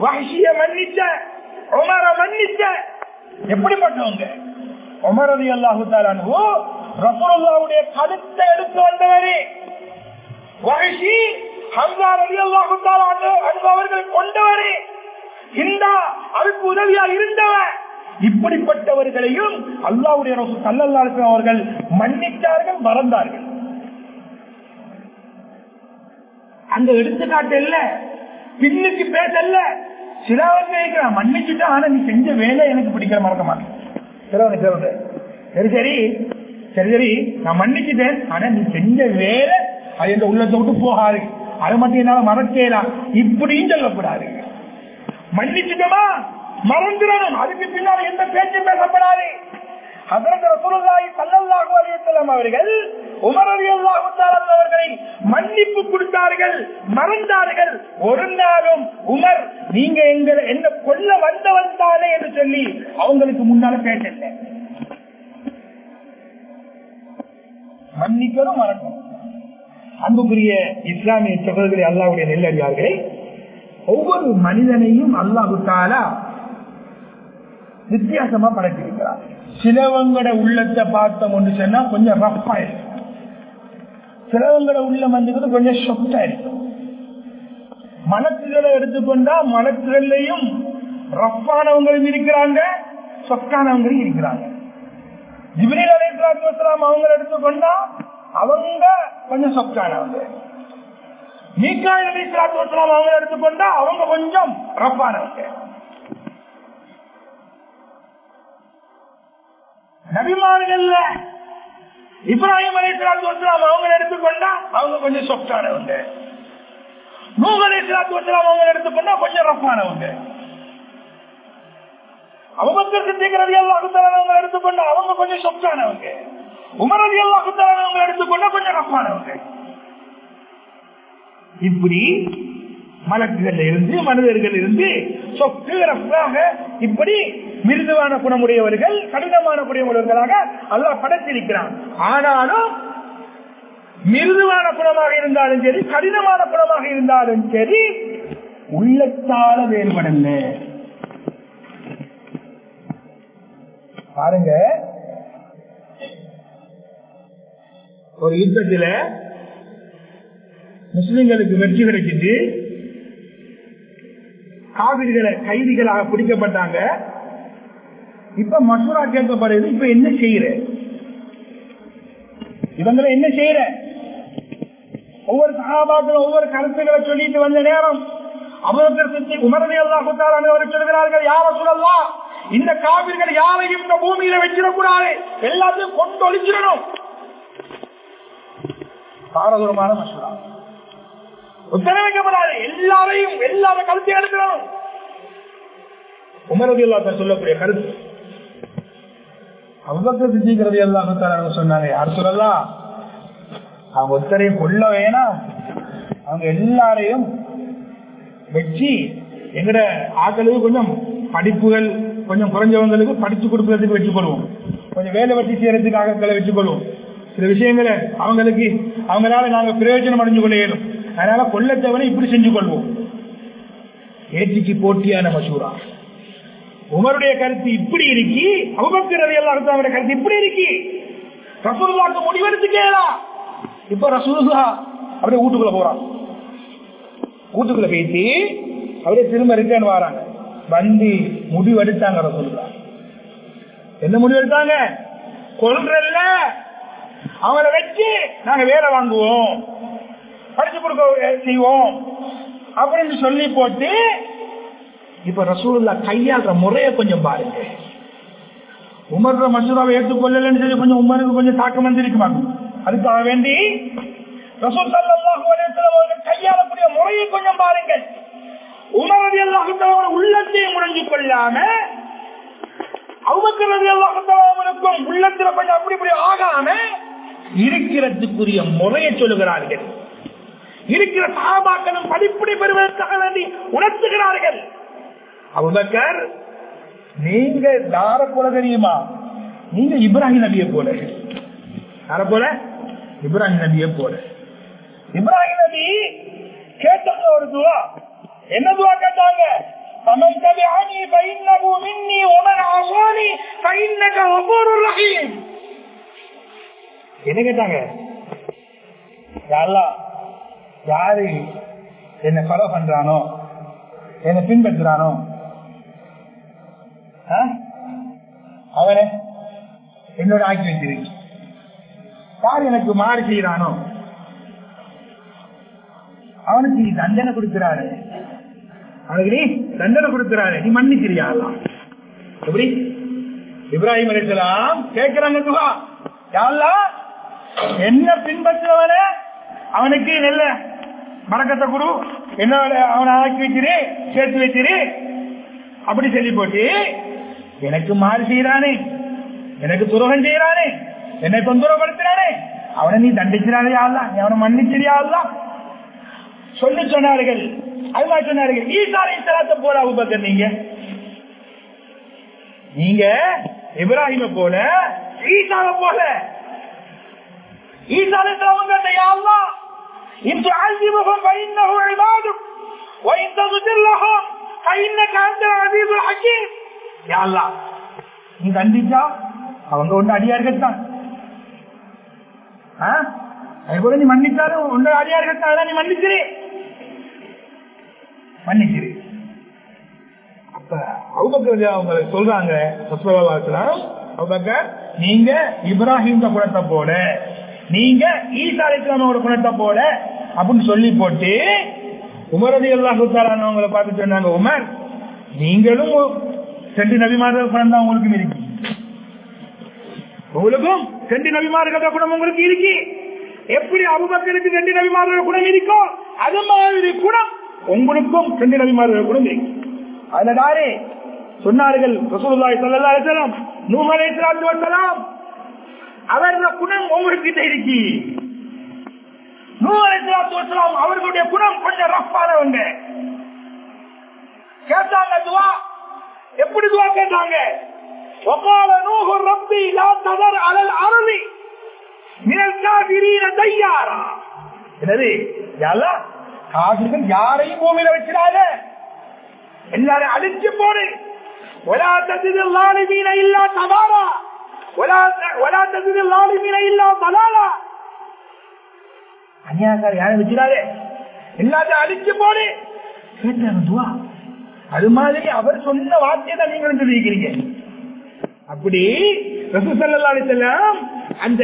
வஹ்ஷிய மன்னிச்ச உமர மன்னிச்ச எப்படிப்பட்டவங்க? உமர் ரலியல்லாஹு தஆலா அன்ஹு ரசூலுல்லாஹ்வுடைய கழுத்தை எடுத்து வந்தவரே. வஹஷி ஹம்சா அவர்கள் கொண்டவரே. இந்தா அதுக்கு உதவியா இருந்தவர். இப்படிப்பட்டவர்களையும் அல்லாவுடைய ரசூல் அவர்கள் மன்னித்தார்கள் மறந்தார்கள். அந்த எடுத்துக்காட்டு இல்ல பின்னுக்கு பேசல்ல. சிலவன் மன்னிச்சுட்டான் ஆனா நீ செஞ்ச வேலை எனக்கு பிடிக்கிற மறக்க மாட்டேன். சிலவன் சரி சரி. சரி சரி. நான் மன்னிச்சுட்டேன் ஆனா நீ செஞ்ச வேலை அது எந்த உள்ளத்தை விட்டு போகாது. அது மட்டும் என்னால மறக்கலாம் இப்படியும் சொல்லக்கூடாது. மன்னிச்சுட்டோமா? மறந்துடணும். அதுக்கு பின்னால் எந்த பேச்சு பேசப்படாது. அவர்கள் உமர் அவர்களை மன்னிப்பு கொடுத்தார்கள் மறந்தார்கள். ஒரு நாளும் உமர் நீங்க எங்க என்ன கொல்ல வந்தவன் தானே என்று சொல்லி அவங்களுக்கு முன்னால பேசல. மன்னிக்கணும் மறக்கணும். அன்புக்குரிய இஸ்லாமிய சகோதரர்களே அல்லாவுடைய நெல்லடியார்களே ஒவ்வொரு மனிதனையும் அல்லாஹு தாலா வித்தியாசமா படைத்திருக்கிறார். சிலவங்கட உள்ளத்தை பார்த்தோம் ஒன்று சொன்னா கொஞ்சம் ரப்பா இருக்கும். சிலவங்கட உள்ளம் வந்துக்கிறது கொஞ்சம் சொத்தா இருக்கும். மனசுகளை எடுத்துக்கொண்டா மனசுகள்லையும் ரஃப்பானவங்களும் இருக்கிறாங்க சொக்கானவங்களும் இருக்கிறாங்க. ஜிபிரில் அலைஹிஸ்ஸலாத்து வஸலாம் அவங்க எடுத்துக்கொண்டா அவங்க கொஞ்சம் சொப்டானவங்க மீக்காயில் அலைஹிஸ்ஸலாத்து வஸலாம் அவங்க எடுத்துக்கொண்டா அவங்க கொஞ்சம் ரஃப்பானவங்க நபிமார்கள்ல இப்ராஹிம் அலைஹிஸ்ஸலாத்து வஸலாம் அவங்க எடுத்துக்கொண்டா அவங்க கொஞ்சம் சொக்கானவங்க நூஹ் அலைஹிஸ்ஸலாத்து வஸலாம் அவங்க எடுத்துக்கொண்டா கொஞ்சம் ரப்பானவங்க அபுபக்கர் சித்திக் ரலியல்லாஹு தஆலா அவங்க எடுத்துக்கொண்டா அவங்க கொஞ்சம் சொக்கானவங்க உமரதி ரலியல்லாஹு தஆலா கொஞ்சம் ரஃப்பானவங்க இப்படி மலக்குகள் இருந்து மனிதர்கள் இருந்து சொத்து ரப்பாக இப்படி மிருதுவான குணமுடையவர்கள் கடினமான குணமுடையவர்களாக அல்ல படைத்திருக்கிறான். ஆனாலும் மிருதுவான குணமாக இருந்தாலும் சரி கடினமான குணமாக இருந்தாலும் சரி உள்ளத்தால வேறுபடல. பாருங்க ஒரு யுத்தத்துல முஸ்லிம்களுக்கு வெற்றி கிடைச்சிட்டு காவிரிகளை கைதிகளாக பிடிக்கப்பட்டாங்க. இப்ப மசூரா கேட்கப்படுது இப்ப என்ன செய்யற? இவங்களை என்ன செய்யற? ஒவ்வொரு சகாபாக்களும் ஒவ்வொரு கருத்துக்களை சொல்லிட்டு வந்த நேரம் அபோதற்கு உமரதி அல்லாஹுத்தாரான சொல்கிறார்கள் யார சொல்லலாம் இந்த காவிர்கள் யாரையும் இந்த பூமியில வச்சிடக்கூடாது. எல்லாத்தையும் கொண்டு ஒழிச்சிடணும் பாரதூரமான மசூரா. உத்தரவிக்கப்படாது. எல்லாரையும் எல்லாரும் கருத்தை எடுக்கணும் உமரதி அல்லா சொல்லக்கூடிய கருத்து. அவ்வளவு சித்திக்கிறது எல்லாம் சொன்னாங்க யார் சொல்லலாம் அவங்க ஒருத்தரையும் கொல்ல வேணாம் அவங்க எல்லாரையும் வச்சு எங்கட ஆக்களுக்கு கொஞ்சம் படிப்புகள் கொஞ்சம் குறைஞ்சவங்களுக்கு படிச்சு கொடுக்கறதுக்கு வச்சு கொள்வோம் கொஞ்சம் வேலை வச்சு செய்யறதுக்கு ஆக்களை வச்சு கொள்வோம் சில விஷயங்களை அவங்களுக்கு அவங்களால நாங்க பிரயோஜனம் அடைஞ்சு கொள்ள இயலும். அதனால கொல்லத்தவனை இப்படி செஞ்சு கொள்வோம் ஏற்றிக்கு போட்டியான மசூரா. உமருடைய கருத்து இப்படி இருக்கி அவபக்கிறது எல்லாரும் கருத்து இப்படி இருக்கி. ரசூலுல்லாக்கு முடிவெடுத்து கேளா இப்ப ரசூலுல்லா அப்படியே வீட்டுக்குள்ள போறான். வீட்டுக்குள்ள பேசி அப்படியே திரும்ப ரிட்டர்ன் வராங்க. வந்து முடிவெடுத்தாங்க ரசூலுல்லா. என்ன முடிவெடுத்தாங்க கொள்றல்ல அவரை வச்சு நாங்க வேலை வாங்குவோம். படிச்சு கொடுக்க செய்வோம். அப்படின்னு சொல்லி போட்டு இப்ப ரசூல்லா கையாளுற முறைய கொஞ்சம் பாருங்க. உமர்ற மசூராவை ஏற்றுக்கொள்ளலன்னு சொல்லி கொஞ்சம் உமருக்கு கொஞ்சம் தாக்கம் வந்திருக்குமா? அதுக்காக வேண்டி ரசூல் அவர்கள் கையாளக்கூடிய முறையை கொஞ்சம் பாருங்கள் உமரதி அல்லாஹுத்தலாம உள்ளத்தையும் முடிஞ்சு கொள்ளாம அவுபக்கரதி அல்லாஹுத்தலாமனுக்கும் உள்ளத்துல கொஞ்சம் அப்படி இப்படி ஆகாம இருக்கிறதுக்குரிய முறையை சொல்லுகிறார்கள். இருக்கிற சாபாக்களும் படிப்படி பெறுவதற்காக வேண்டி உணர்த்துகிறார்கள். அபுபக்கர் நீங்க யார போல தெரியுமா? நீங்க இப்ராஹிம் நபியை போல. யார போல? இப்ராஹிம் நபியை போல. இப்ராஹிம் நபி கேட்டாங்க ஒரு துவா. என்ன துவா கேட்டாங்க? சமந்தபி அணி பைன்னகு மின்னி ஒமன் அசானி ஒவ்வொரு என்ன கேட்டாங்க? யாரெல்லாம் யாரு என்ன ஃபாலோ பண்றானோ என்ன பின்பற்றுறானோ அவனை என்னோட ஆக்கி வைக்கிறீங்க யார் எனக்கு மாறு செய்யறானோ அவனுக்கு நீ தண்டனை கொடுக்கிறாரு அவனுக்கு நீ தண்டனை கொடுக்கிறாரு நீ மன்னிக்கிறியா எப்படி? இப்ராஹிம் அலிசலாம் கேட்கிறாங்க துவா. என்ன பின்பற்றுவன அவனுக்கு நல்ல. மறக்கத்தை குரு. என்ன அவனை ஆக்கி வச்சிரு சேர்த்து வச்சிரு அப்படி சொல்லி போட்டு எனக்கு மாறு செய்யறானே எனக்கு துரோகம் செய்யறானே என்னை தொந்தரவுப்படுத்துறானே அவனை நீ தண்டிச்சிடாதே யாழ்லா நீ அவனை ஆகலாம் சொல்லி சொன்னார்கள். அல்லா சொன்னார்கள். ஈசாரை தலாத்த போல அபுபக்கர் நீங்க. நீங்க இப்ராஹிம போல ஈசாவை போல. ஈசா அலிஸ்லாமுங்கிட்ட யாழ்லா இன்று அழிமுகம் வைந்தகு அழிவாதும் வைந்தது தில்லகம் கைந்த காந்தர் அசீபுல் ஹக்கீம் நீ கண்டிச்சா அவங்க ஒன்று அடியா இருக்கத்தான் அதுபோல நீ மன்னிச்சாரு ஒன்று அடியா இருக்கத்தான் நீ மன்னிச்சிரு மன்னிச்சிரு அப்ப அவங்க அவங்க சொல்றாங்க நீங்க இப்ராஹிம் குலத்தை போல நீங்க ஈசா அலிஸ்லாமோட குணத்தை போல அப்படின்னு சொல்லி போட்டு உமரதி அல்லாஹுத்தாரானவங்களை பார்த்து சொன்னாங்க உமர் நீங்களும் சென்று நபிமார்கள் குணம் தான் உங்களுக்கு இருக்கு. உங்களுக்கும் சென்று நபிமார்கள் குணம் உங்களுக்கு இருக்கு. எப்படி அபுபக்கருக்கு சென்று நபிமார்கள் குணம் இருக்கோ அது மாதிரி குணம் உங்களுக்கும் சென்று நபிமார்கள் குணம் இருக்கு. அதுல சொன்னார்கள் ரசூலுல்லாஹி ஸல்லல்லாஹு அலைஹி வஸல்லம் நூஹ் அலைஹிஸ்ஸலாத்து வஸலாம் அவருடைய குணம் ஒவ்வொருக்கிட்ட இருக்கு நூறு வசலாம் அவர்களுடைய குணம் கொஞ்சம் ரஃபானவங்க கேட்டாங்க துவா எப்படி துவா கேட்டாங்க وقال نوح ربي لا تذر على الارض من الكافرين ديارا என்னது யாரா காசுகள் யாரையும் பூமியில வச்சிடாத எல்லாரும் அழிச்சு போடு ولا تزد الظالمين الا تبارا அநியாசாரி யாரும் வச்சிடாதே எல்லாத்தையும் அழிச்சு போடு கேட்டாங்க அது மாதிரி அவர் சொன்ன வார்த்தையை நீங்களும் தெரிவிக்கிறீங்க அப்படி அந்த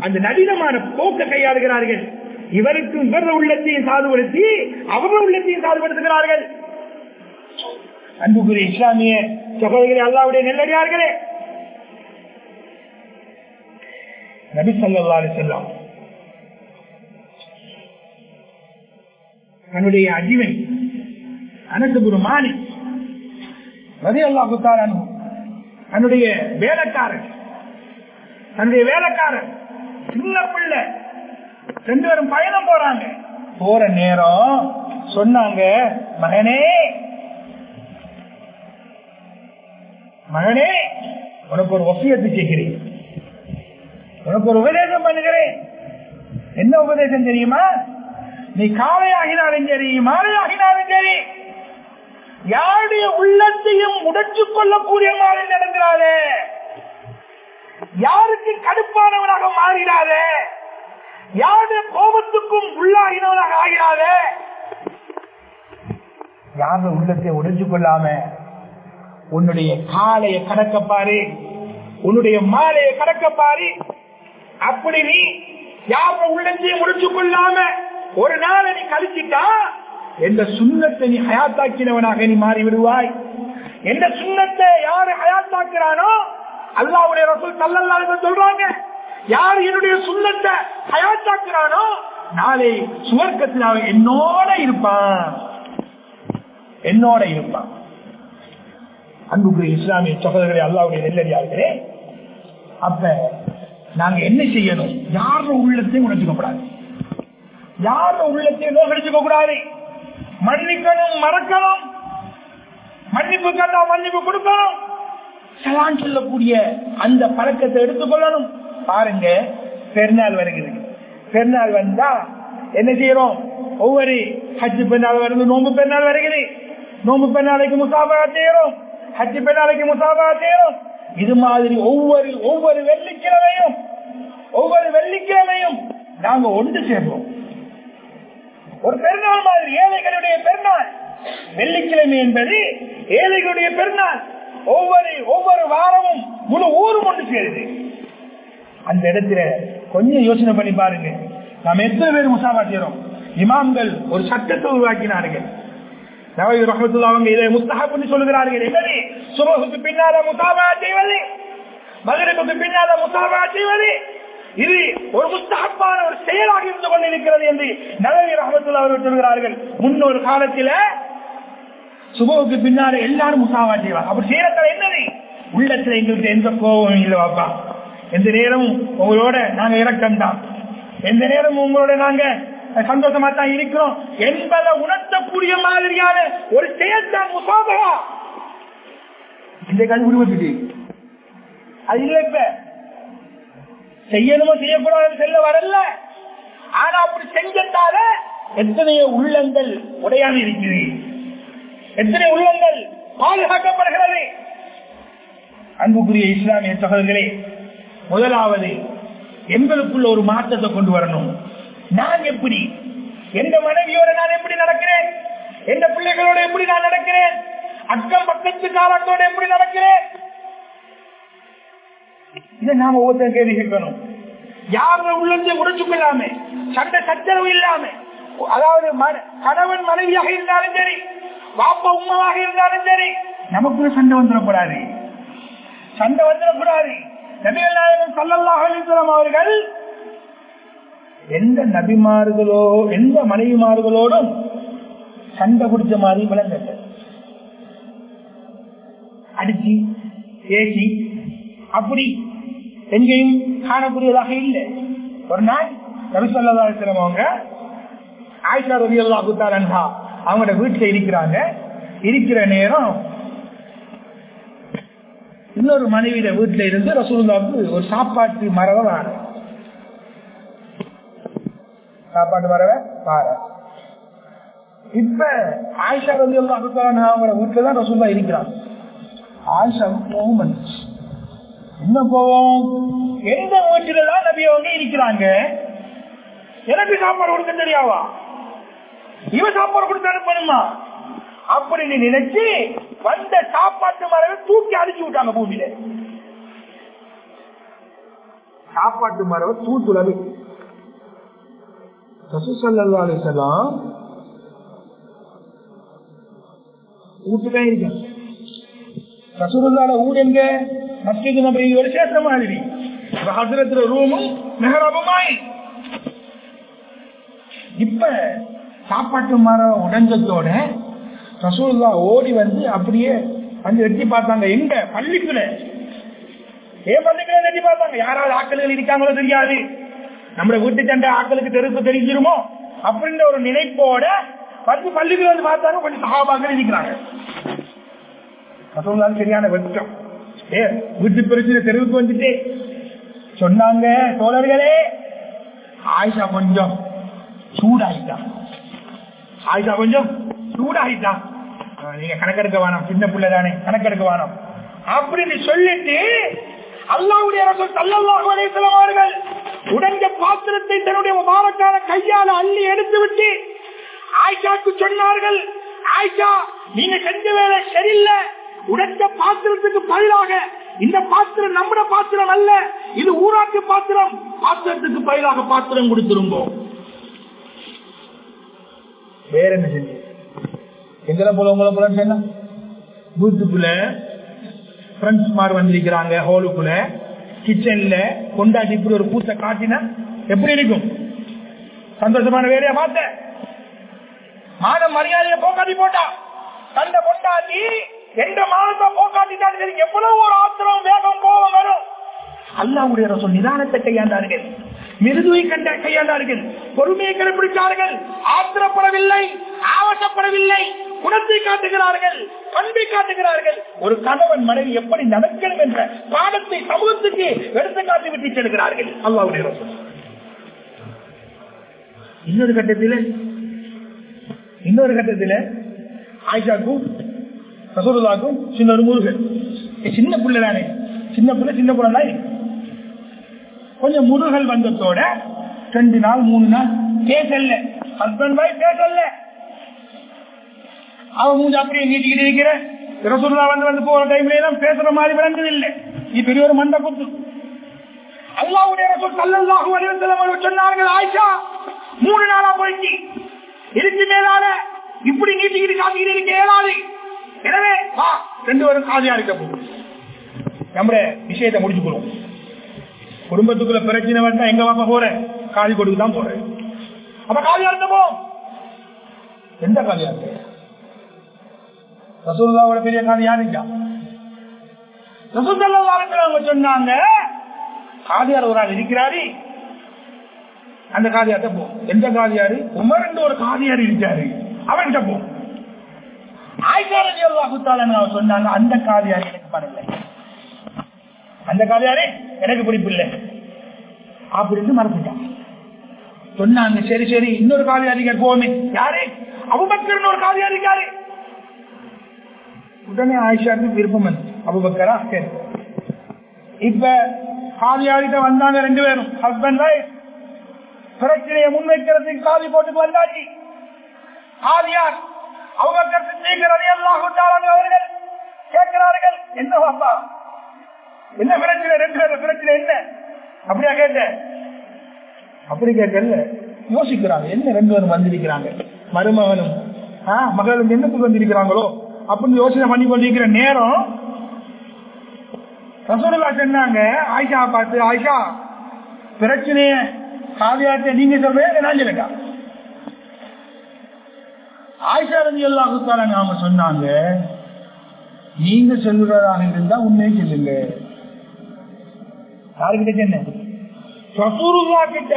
அந்த நவீனமான போக்க கையாளுகிறார்கள் இவருக்கு இவர் உள்ளத்தையும் சாதுபடுத்தி அவர் உள்ளத்தையும் சாதுபடுத்துகிறார்கள் அன்புக்குரிய இஸ்லாமிய சகோதரி அல்லாவுடைய நெல்லடியார்களே நபி சல்லா செல்லாம் தன்னுடைய அஜிமை அனந்தபுரு மாணி ரதி அல்லாஹுத்தாரன் தன்னுடைய வேலைக்காரன் தன்னுடைய வேலைக்காரன் சின்ன பிள்ளை ரெண்டு பேரும் பயணம் போறாங்க. போற நேரம் சொன்னாங்க மகனே மகனே உனக்கு ஒரு வசியத்தை செய்கிறேன் உனக்கு ஒரு உபதேசம் பண்ணுகிறேன். என்ன உபதேசம் தெரியுமா? நீ காலையாகினாலும் சரி மாலையாகினாலும் சரி யாருடைய உள்ளத்தையும் உடைச்சுக் கொள்ளக்கூடிய மாதிரி நடக்கிறாரே யாருக்கு கடுப்பானவனாக மாறிடாதே யாருடைய கோபத்துக்கும் உள்ளாகினவனாக ஆகிறாதே யாருடைய உள்ளத்தை உடைச்சு கொள்ளாம உன்னுடைய காலையை கடக்க பாரு உன்னுடைய மாலையை கடக்க பாரு அப்படி நீ யார உள்ளத்தையும் முடிச்சு கொள்ளாம ஒரு நாளை நீ கழிச்சிட்டா எந்த சுண்ணத்தை நீ ஹயாத்தாக்கினவனாக நீ மாறி விடுவாய் எந்த சுண்ணத்தை யாரு ஹயாத்தாக்குறானோ அல்லாவுடைய ரசூல் தல்லல்லாத சொல்றாங்க. யார் என்னுடைய சுண்ணத்தை ஹயாத்தாக்குறானோ நாளை சுவர்க்கத்தில் அவன் என்னோட இருப்பான். என்னோட இருப்பான். அன்புக்குரிய இஸ்லாமிய சகோதரர்களை அல்லாவுடைய நெல்லடியார்களே அப்ப நாங்க என்ன செய்யணும்? யார உள்ளத்தையும் உணர்ச்சிக்க கூடாது யார உள்ளத்தையும் நோக்கடிச்சுக்க கூடாது. மன்னிக்கணும் மறக்கணும். மன்னிப்பு கண்டா மன்னிப்பு கொடுக்கணும். சலான் சொல்லக்கூடிய அந்த பழக்கத்தை எடுத்துக்கொள்ளணும் பாருங்க பெருநாள் வருகிறது. பெருநாள் வந்தா என்ன செய்யறோம்? ஒவ்வொரு ஹஜ்ஜு பெருநாள் வருது நோம்பு பெருநாள் வருகிறது. நோம்பு பெருநாளைக்கு முசாபா செய்யறோம். ஹஜ்ஜு பெருநாளைக்கு முசாபா செய்யறோம். இது மாதிரி ஒவ்வொரு ஒவ்வொரு வெள்ளிக்கிழமையும் ஒவ்வொரு வெள்ளிக்கிழமையும் நாங்க ஒன்று சேர்வோம் ஒரு பெருநாள் மாதிரி ஏழைகளுடைய பெருநாள். வெள்ளிக்கிழமை என்பது ஏழைகளுடைய பெருநாள். ஒவ்வொரு ஒவ்வொரு வாரமும் முழு ஊரும் ஒன்று சேருது. அந்த இடத்துல கொஞ்சம் யோசனை பண்ணி பாருங்க. நாம் எத்தனை பேர் முசாபா செய்யறோம் இமாம்கள் ஒரு சட்டத்தை உருவாக்கினார்கள். நவீ ரஹமத்துல்லா அவங்க இதை முஸ்தஹப்னு சொல்லுகிறார்கள். என்னது சுபகுக்கு பின்னால முசாபா செய்வது. மகரிபுக்கு பின்னால முசாபா செய்வது. இது ஒரு முஸ்தகப்பான ஒரு செயலாக இருந்து கொண்டிருக்கிறது என்று நவீ ரஹமத்துல்லா அவர்கள் சொல்கிறார்கள். முன்னொரு காலத்தில சுபவுக்கு பின்னால எல்லாரும் முசாவா செய்வாங்க. அப்படி செய்யறதுல என்னது? உள்ளத்துல எங்களுக்கு எந்த கோபமும் இல்லை வாப்பா எந்த நேரமும் உங்களோட நாங்க இறக்கம் தான் எந்த நேரமும் உங்களோட நாங்க சந்தோஷமா தான் இருக்கிறோம். என்பதை உணர்த்தக்கூடிய மாதிரியான ஒரு செயல்தான் முசாபகா இந்த கல் உருவத்துக்கு. அது இல்ல இப்ப. செய்யணுமோ செய்யக்கூடாது செல்ல வரல. ஆனா அப்படி செஞ்சதால எத்தனையோ உள்ளங்கள் உடையாம இருக்குது எத்தனை உள்ளங்கள் பாதுகாக்கப்படுகிறது. அன்புக்குரிய இஸ்லாமிய சகோதரர்களே முதலாவது எங்களுக்குள்ள ஒரு மாற்றத்தை கொண்டு வரணும். நான் எப்படி? எந்த மனைவியோட நான் எப்படி நடக்கிறேன்? எந்த பிள்ளைகளோட எப்படி நான் நடக்கிறேன்? அக்கம் பக்கத்து காலத்தோட எப்படி நடக்கிறேன்? இதை நாம ஒவ்வொருத்தரும் கேள்வி கேட்கணும். யாரும் உள்ளத்தை உடைச்சு கொள்ளாம சண்டை சச்சரவு இல்லாம அதாவது கணவன் மனைவியாக இருந்தாலும் சரி வாப்ப உமாவாக இருந்தாலும் சரி நமக்குள்ள சண்டை வந்துடக்கூடாது. சண்டை வந்துடக்கூடாது. நபிகள் நாயகம் சல்லல்லாஹு அவர்கள் எந்த நபிமார்களோ எந்த மனைவிமார்களோடும் சண்டை பிடிச்ச மாதிரி விளங்கல அடிச்சு ஏசி அப்படி எங்கேயும் காணக்கூடியதாக இல்லை. ஒரு நாள் நபி இருக்கிறவங்க அவங்க ஆயிஷா ரவி அல்லா குத்தாரன்ஹா அவங்களோட வீட்டுல இருக்கிறாங்க. இருக்கிற நேரம் இன்னொரு மனைவியில வீட்டுல இருந்து ரசூல்லாவுக்கு ஒரு சாப்பாட்டு மரவ ஆனது சாப்பாட்டு மரவ வார இப்ப ஆயிஷா ரவி அல்லா குத்தாரன்ஹா அவங்களோட வீட்டுல தான் ரசூல்லா இருக்கிறாங்க ஆயிஷாவுக்கு கோபம் வந்துச்சு என்ன கோபம்? எந்த வீட்டுல நபி அவங்க இருக்கிறாங்க? எனக்கு சாப்பாடு கொடுக்க தெரியாவா இவ சாப்பாடு கொடுத்து அனுப்பணுமா? அப்படின்னு நினைச்சு வந்த சாப்பாட்டு மரவை தூக்கி அழிச்சு விட்டாங்க பூமியில. சாப்பாட்டு மரவை தூத்துலவி. செல்லாம் வீட்டுதான் இருக்கேன் ரசூலுல்லாட ஊர் எங்க? மஸ்ஜித் நபியோட சேர்த்த மாதிரி. ஹசரத்துல ரூமும் மெஹரபுமாய். இப்ப சாப்பாட்டு மரம் உடஞ்சத்தோட ரசூல்லா ஓடி வந்து அப்படியே வந்து எட்டி பார்த்தாங்க. எங்க? பள்ளிக்குள்ள ஏன் பள்ளிக்குள்ள எட்டி பார்த்தாங்க? யாராவது ஆக்கள் இருக்காங்களோ தெரியாது. நம்ம வீட்டு சண்டை ஆக்களுக்கு தெருக்கு தெரிஞ்சிருமோ? அப்படின்ற ஒரு நினைப்போட வந்து பள்ளிக்குள்ள வந்து பார்த்தாங்க கொஞ்சம் சகாபாக்கள் இருக்கிறாங்க. சரியான வெட்டம் ஏ வீட்டு பிரச்சனை தெருவுக்கு வந்துட்டு. சொன்னாங்க தோழர்களே ஆயிஷா கொஞ்சம் சூடாயிட்டான் ஆயிஷா கொஞ்சம் சூடாயிட்டான் நீங்க கணக்கெடுக்க வேணாம். சின்ன பிள்ளை தானே கணக்கெடுக்க வேணாம். அப்படின்னு சொல்லிட்டு அல்லாவுடைய ரசூல் சல்லல்லாஹு அலைஹி வஸல்லம் அவர்கள் உடஞ்ச பாத்திரத்தை தன்னுடைய முபாரக்கான கையால அள்ளி எடுத்து விட்டு ஆயிஷாக்கு சொன்னார்கள் ஆயிஷா நீங்க செஞ்ச வேலை சரியில்லை. உடைச்ச பாத்திரத்துக்கு பதிலாக இந்த பாத்திரம் நம்மட பாத்திரம் அல்ல. இது ஊராட்சி பாத்திரம். பாத்திரத்துக்கு பதிலாக பாத்திரம் கொடுத்திருந்தோம் வேற என்ன செஞ்சு எங்களை போல உங்களை போல சொன்னா வீட்டுக்குள்ள ஃப்ரெண்ட்ஸ் மாதிரி வந்திருக்கிறாங்க ஹோலுக்குள்ள கிச்சன்ல கொண்டாடி இப்படி ஒரு கூத்த காட்டினா எப்படி இருக்கும்? சந்தோஷமான வேலையை பார்த்த? மாதம் மரியாதையை போக்காட்டி போட்டா. தந்த கொண்டாட்டி எந்த மாதத்தை போக்காட்டிட்டாலும் எவ்வளவு ஒரு ஆத்திரம் வேகம் கோபம் வரும். அல்லாவுடைய அரசு நிதானத்தை கையாண்டார்கள். மிருதுவை கண்ட கையாண்டார்கள். பொறுமையை கடைபிடித்தார்கள் ஆத்திரப்படவில்லை ஆவசப்படவில்லை குணத்தை காட்டுகிறார்கள் பண்பை காட்டுகிறார்கள். ஒரு கணவன் மனைவி எப்படி நடக்கணும் என்ற பாடத்தை சமூகத்துக்கு எடுத்து காட்டி விட்டு செல்கிறார்கள். அல்லாவுடைய இன்னொரு கட்டத்தில் இன்னொரு கட்டத்தில் ஆயிஷாக்கும் ரசூலுல்லாக்கும் சின்ன ஒரு முருகன். சின்ன பிள்ளை தானே? சின்ன பிள்ளை சின்ன பிள்ளை தானே? கொஞ்சம் முருகல் வந்ததோட ரெண்டு நாள் மூணு நாள் பேசல ஹஸ்பண்ட் வைஃப் பேசல அவன் மூஞ்சி அப்படியே நீட்டிக்கிட்டு இருக்கிற ரசூல்லா வந்து வந்து போற டைம்ல எல்லாம் பேசுற மாதிரி விளங்குது இல்லை இது பெரிய ஒரு மண்ட குத்து அல்லாவுடைய ரசூல் சல்லல்லாஹு அலைஹி சொன்னார்கள் ஆயிஷா மூணு நாளா போயிட்டு இதுக்கு மேலால இப்படி நீட்டிக்கிட்டு காட்டிக்கிட்டு இருக்க இயலாது. எனவே வா ரெண்டு பேரும் காதியா இருக்க போகும் நம்முடைய விஷயத்தை முடிச்சுக்கொள்வோம் குடும்பத்துக்குள்ள பிரச்சனை வேண்டாம் எங்க வாப்ப போறேன் காதி கொடுக்கு தான் போறேன் அப்ப காதியா இருந்தப்போ எந்த காதியா இருக்க ரசூல்லாவோட பெரிய காதி யாருக்கா ரசூல்லாங்க சொன்னாங்க காதியார் ஒரு ஆள் இருக்கிறாரு. அந்த காதியார்ட்ட போ. எந்த காதியாரு? உமர் என்று ஒரு காதியார் இருக்காரு. அவன்கிட்ட போ. ஆய்காரதி அல்லாஹுத்தாலன் சொன்னாங்க அந்த காதியார் எனக்கு பண்ணல அந்த காதியாரே எனக்கு பிடிப்பில்லை. அப்படின்னு மறந்துட்டான். சொன்னாங்க சரி சரி இன்னொரு காதியாரிக்கார் போமே யாரு? அபுபக்கர்னு ஒரு காதியாரிக்காரு உடனே ஆயிஷாக்கு விருப்பம் அபுபக்கரா சரி இப்ப காதியாரிட்ட வந்தாங்க ரெண்டு பேரும். ஹஸ்பண்ட் வைஃப் பிரச்சனையை முன்வைக்கிறதுக்கு காவி போட்டு வந்தாச்சு. காதியார் அபுபக்கர் சித்திக்கிறது எல்லாம் அவர்கள் கேட்கிறார்கள் என்ன பாப்பா? என்ன பிரச்சனை? ரெண்டு பேரும் பிரச்சனை என்ன? அப்படியா கேட்டேன் அப்படி கேட்கல. யோசிக்கிறாங்க என்ன ரெண்டு பேரும் வந்திருக்கிறாங்க? மருமகனும் மகளும் என்னத்துக்கு வந்திருக்கிறாங்களோ? அப்படின்னு யோசனை பண்ணி கொண்டிருக்கிற நேரம். ரசோல்லா சொன்னாங்க ஆயிஷா பார்த்து ஆயிஷா பிரச்சனைய காவியாட்ட நீங்க சொல்றேன் நான் சொல்லுங்க ஆயிஷா ரதி அல்லாஹுத்தால நாம சொன்னாங்க நீங்க சொல்லுறதாக இருந்தா உண்மையை சொல்லுங்க. யாருக்கிட்ட சொன்ன ரசூருல்லா கிட்ட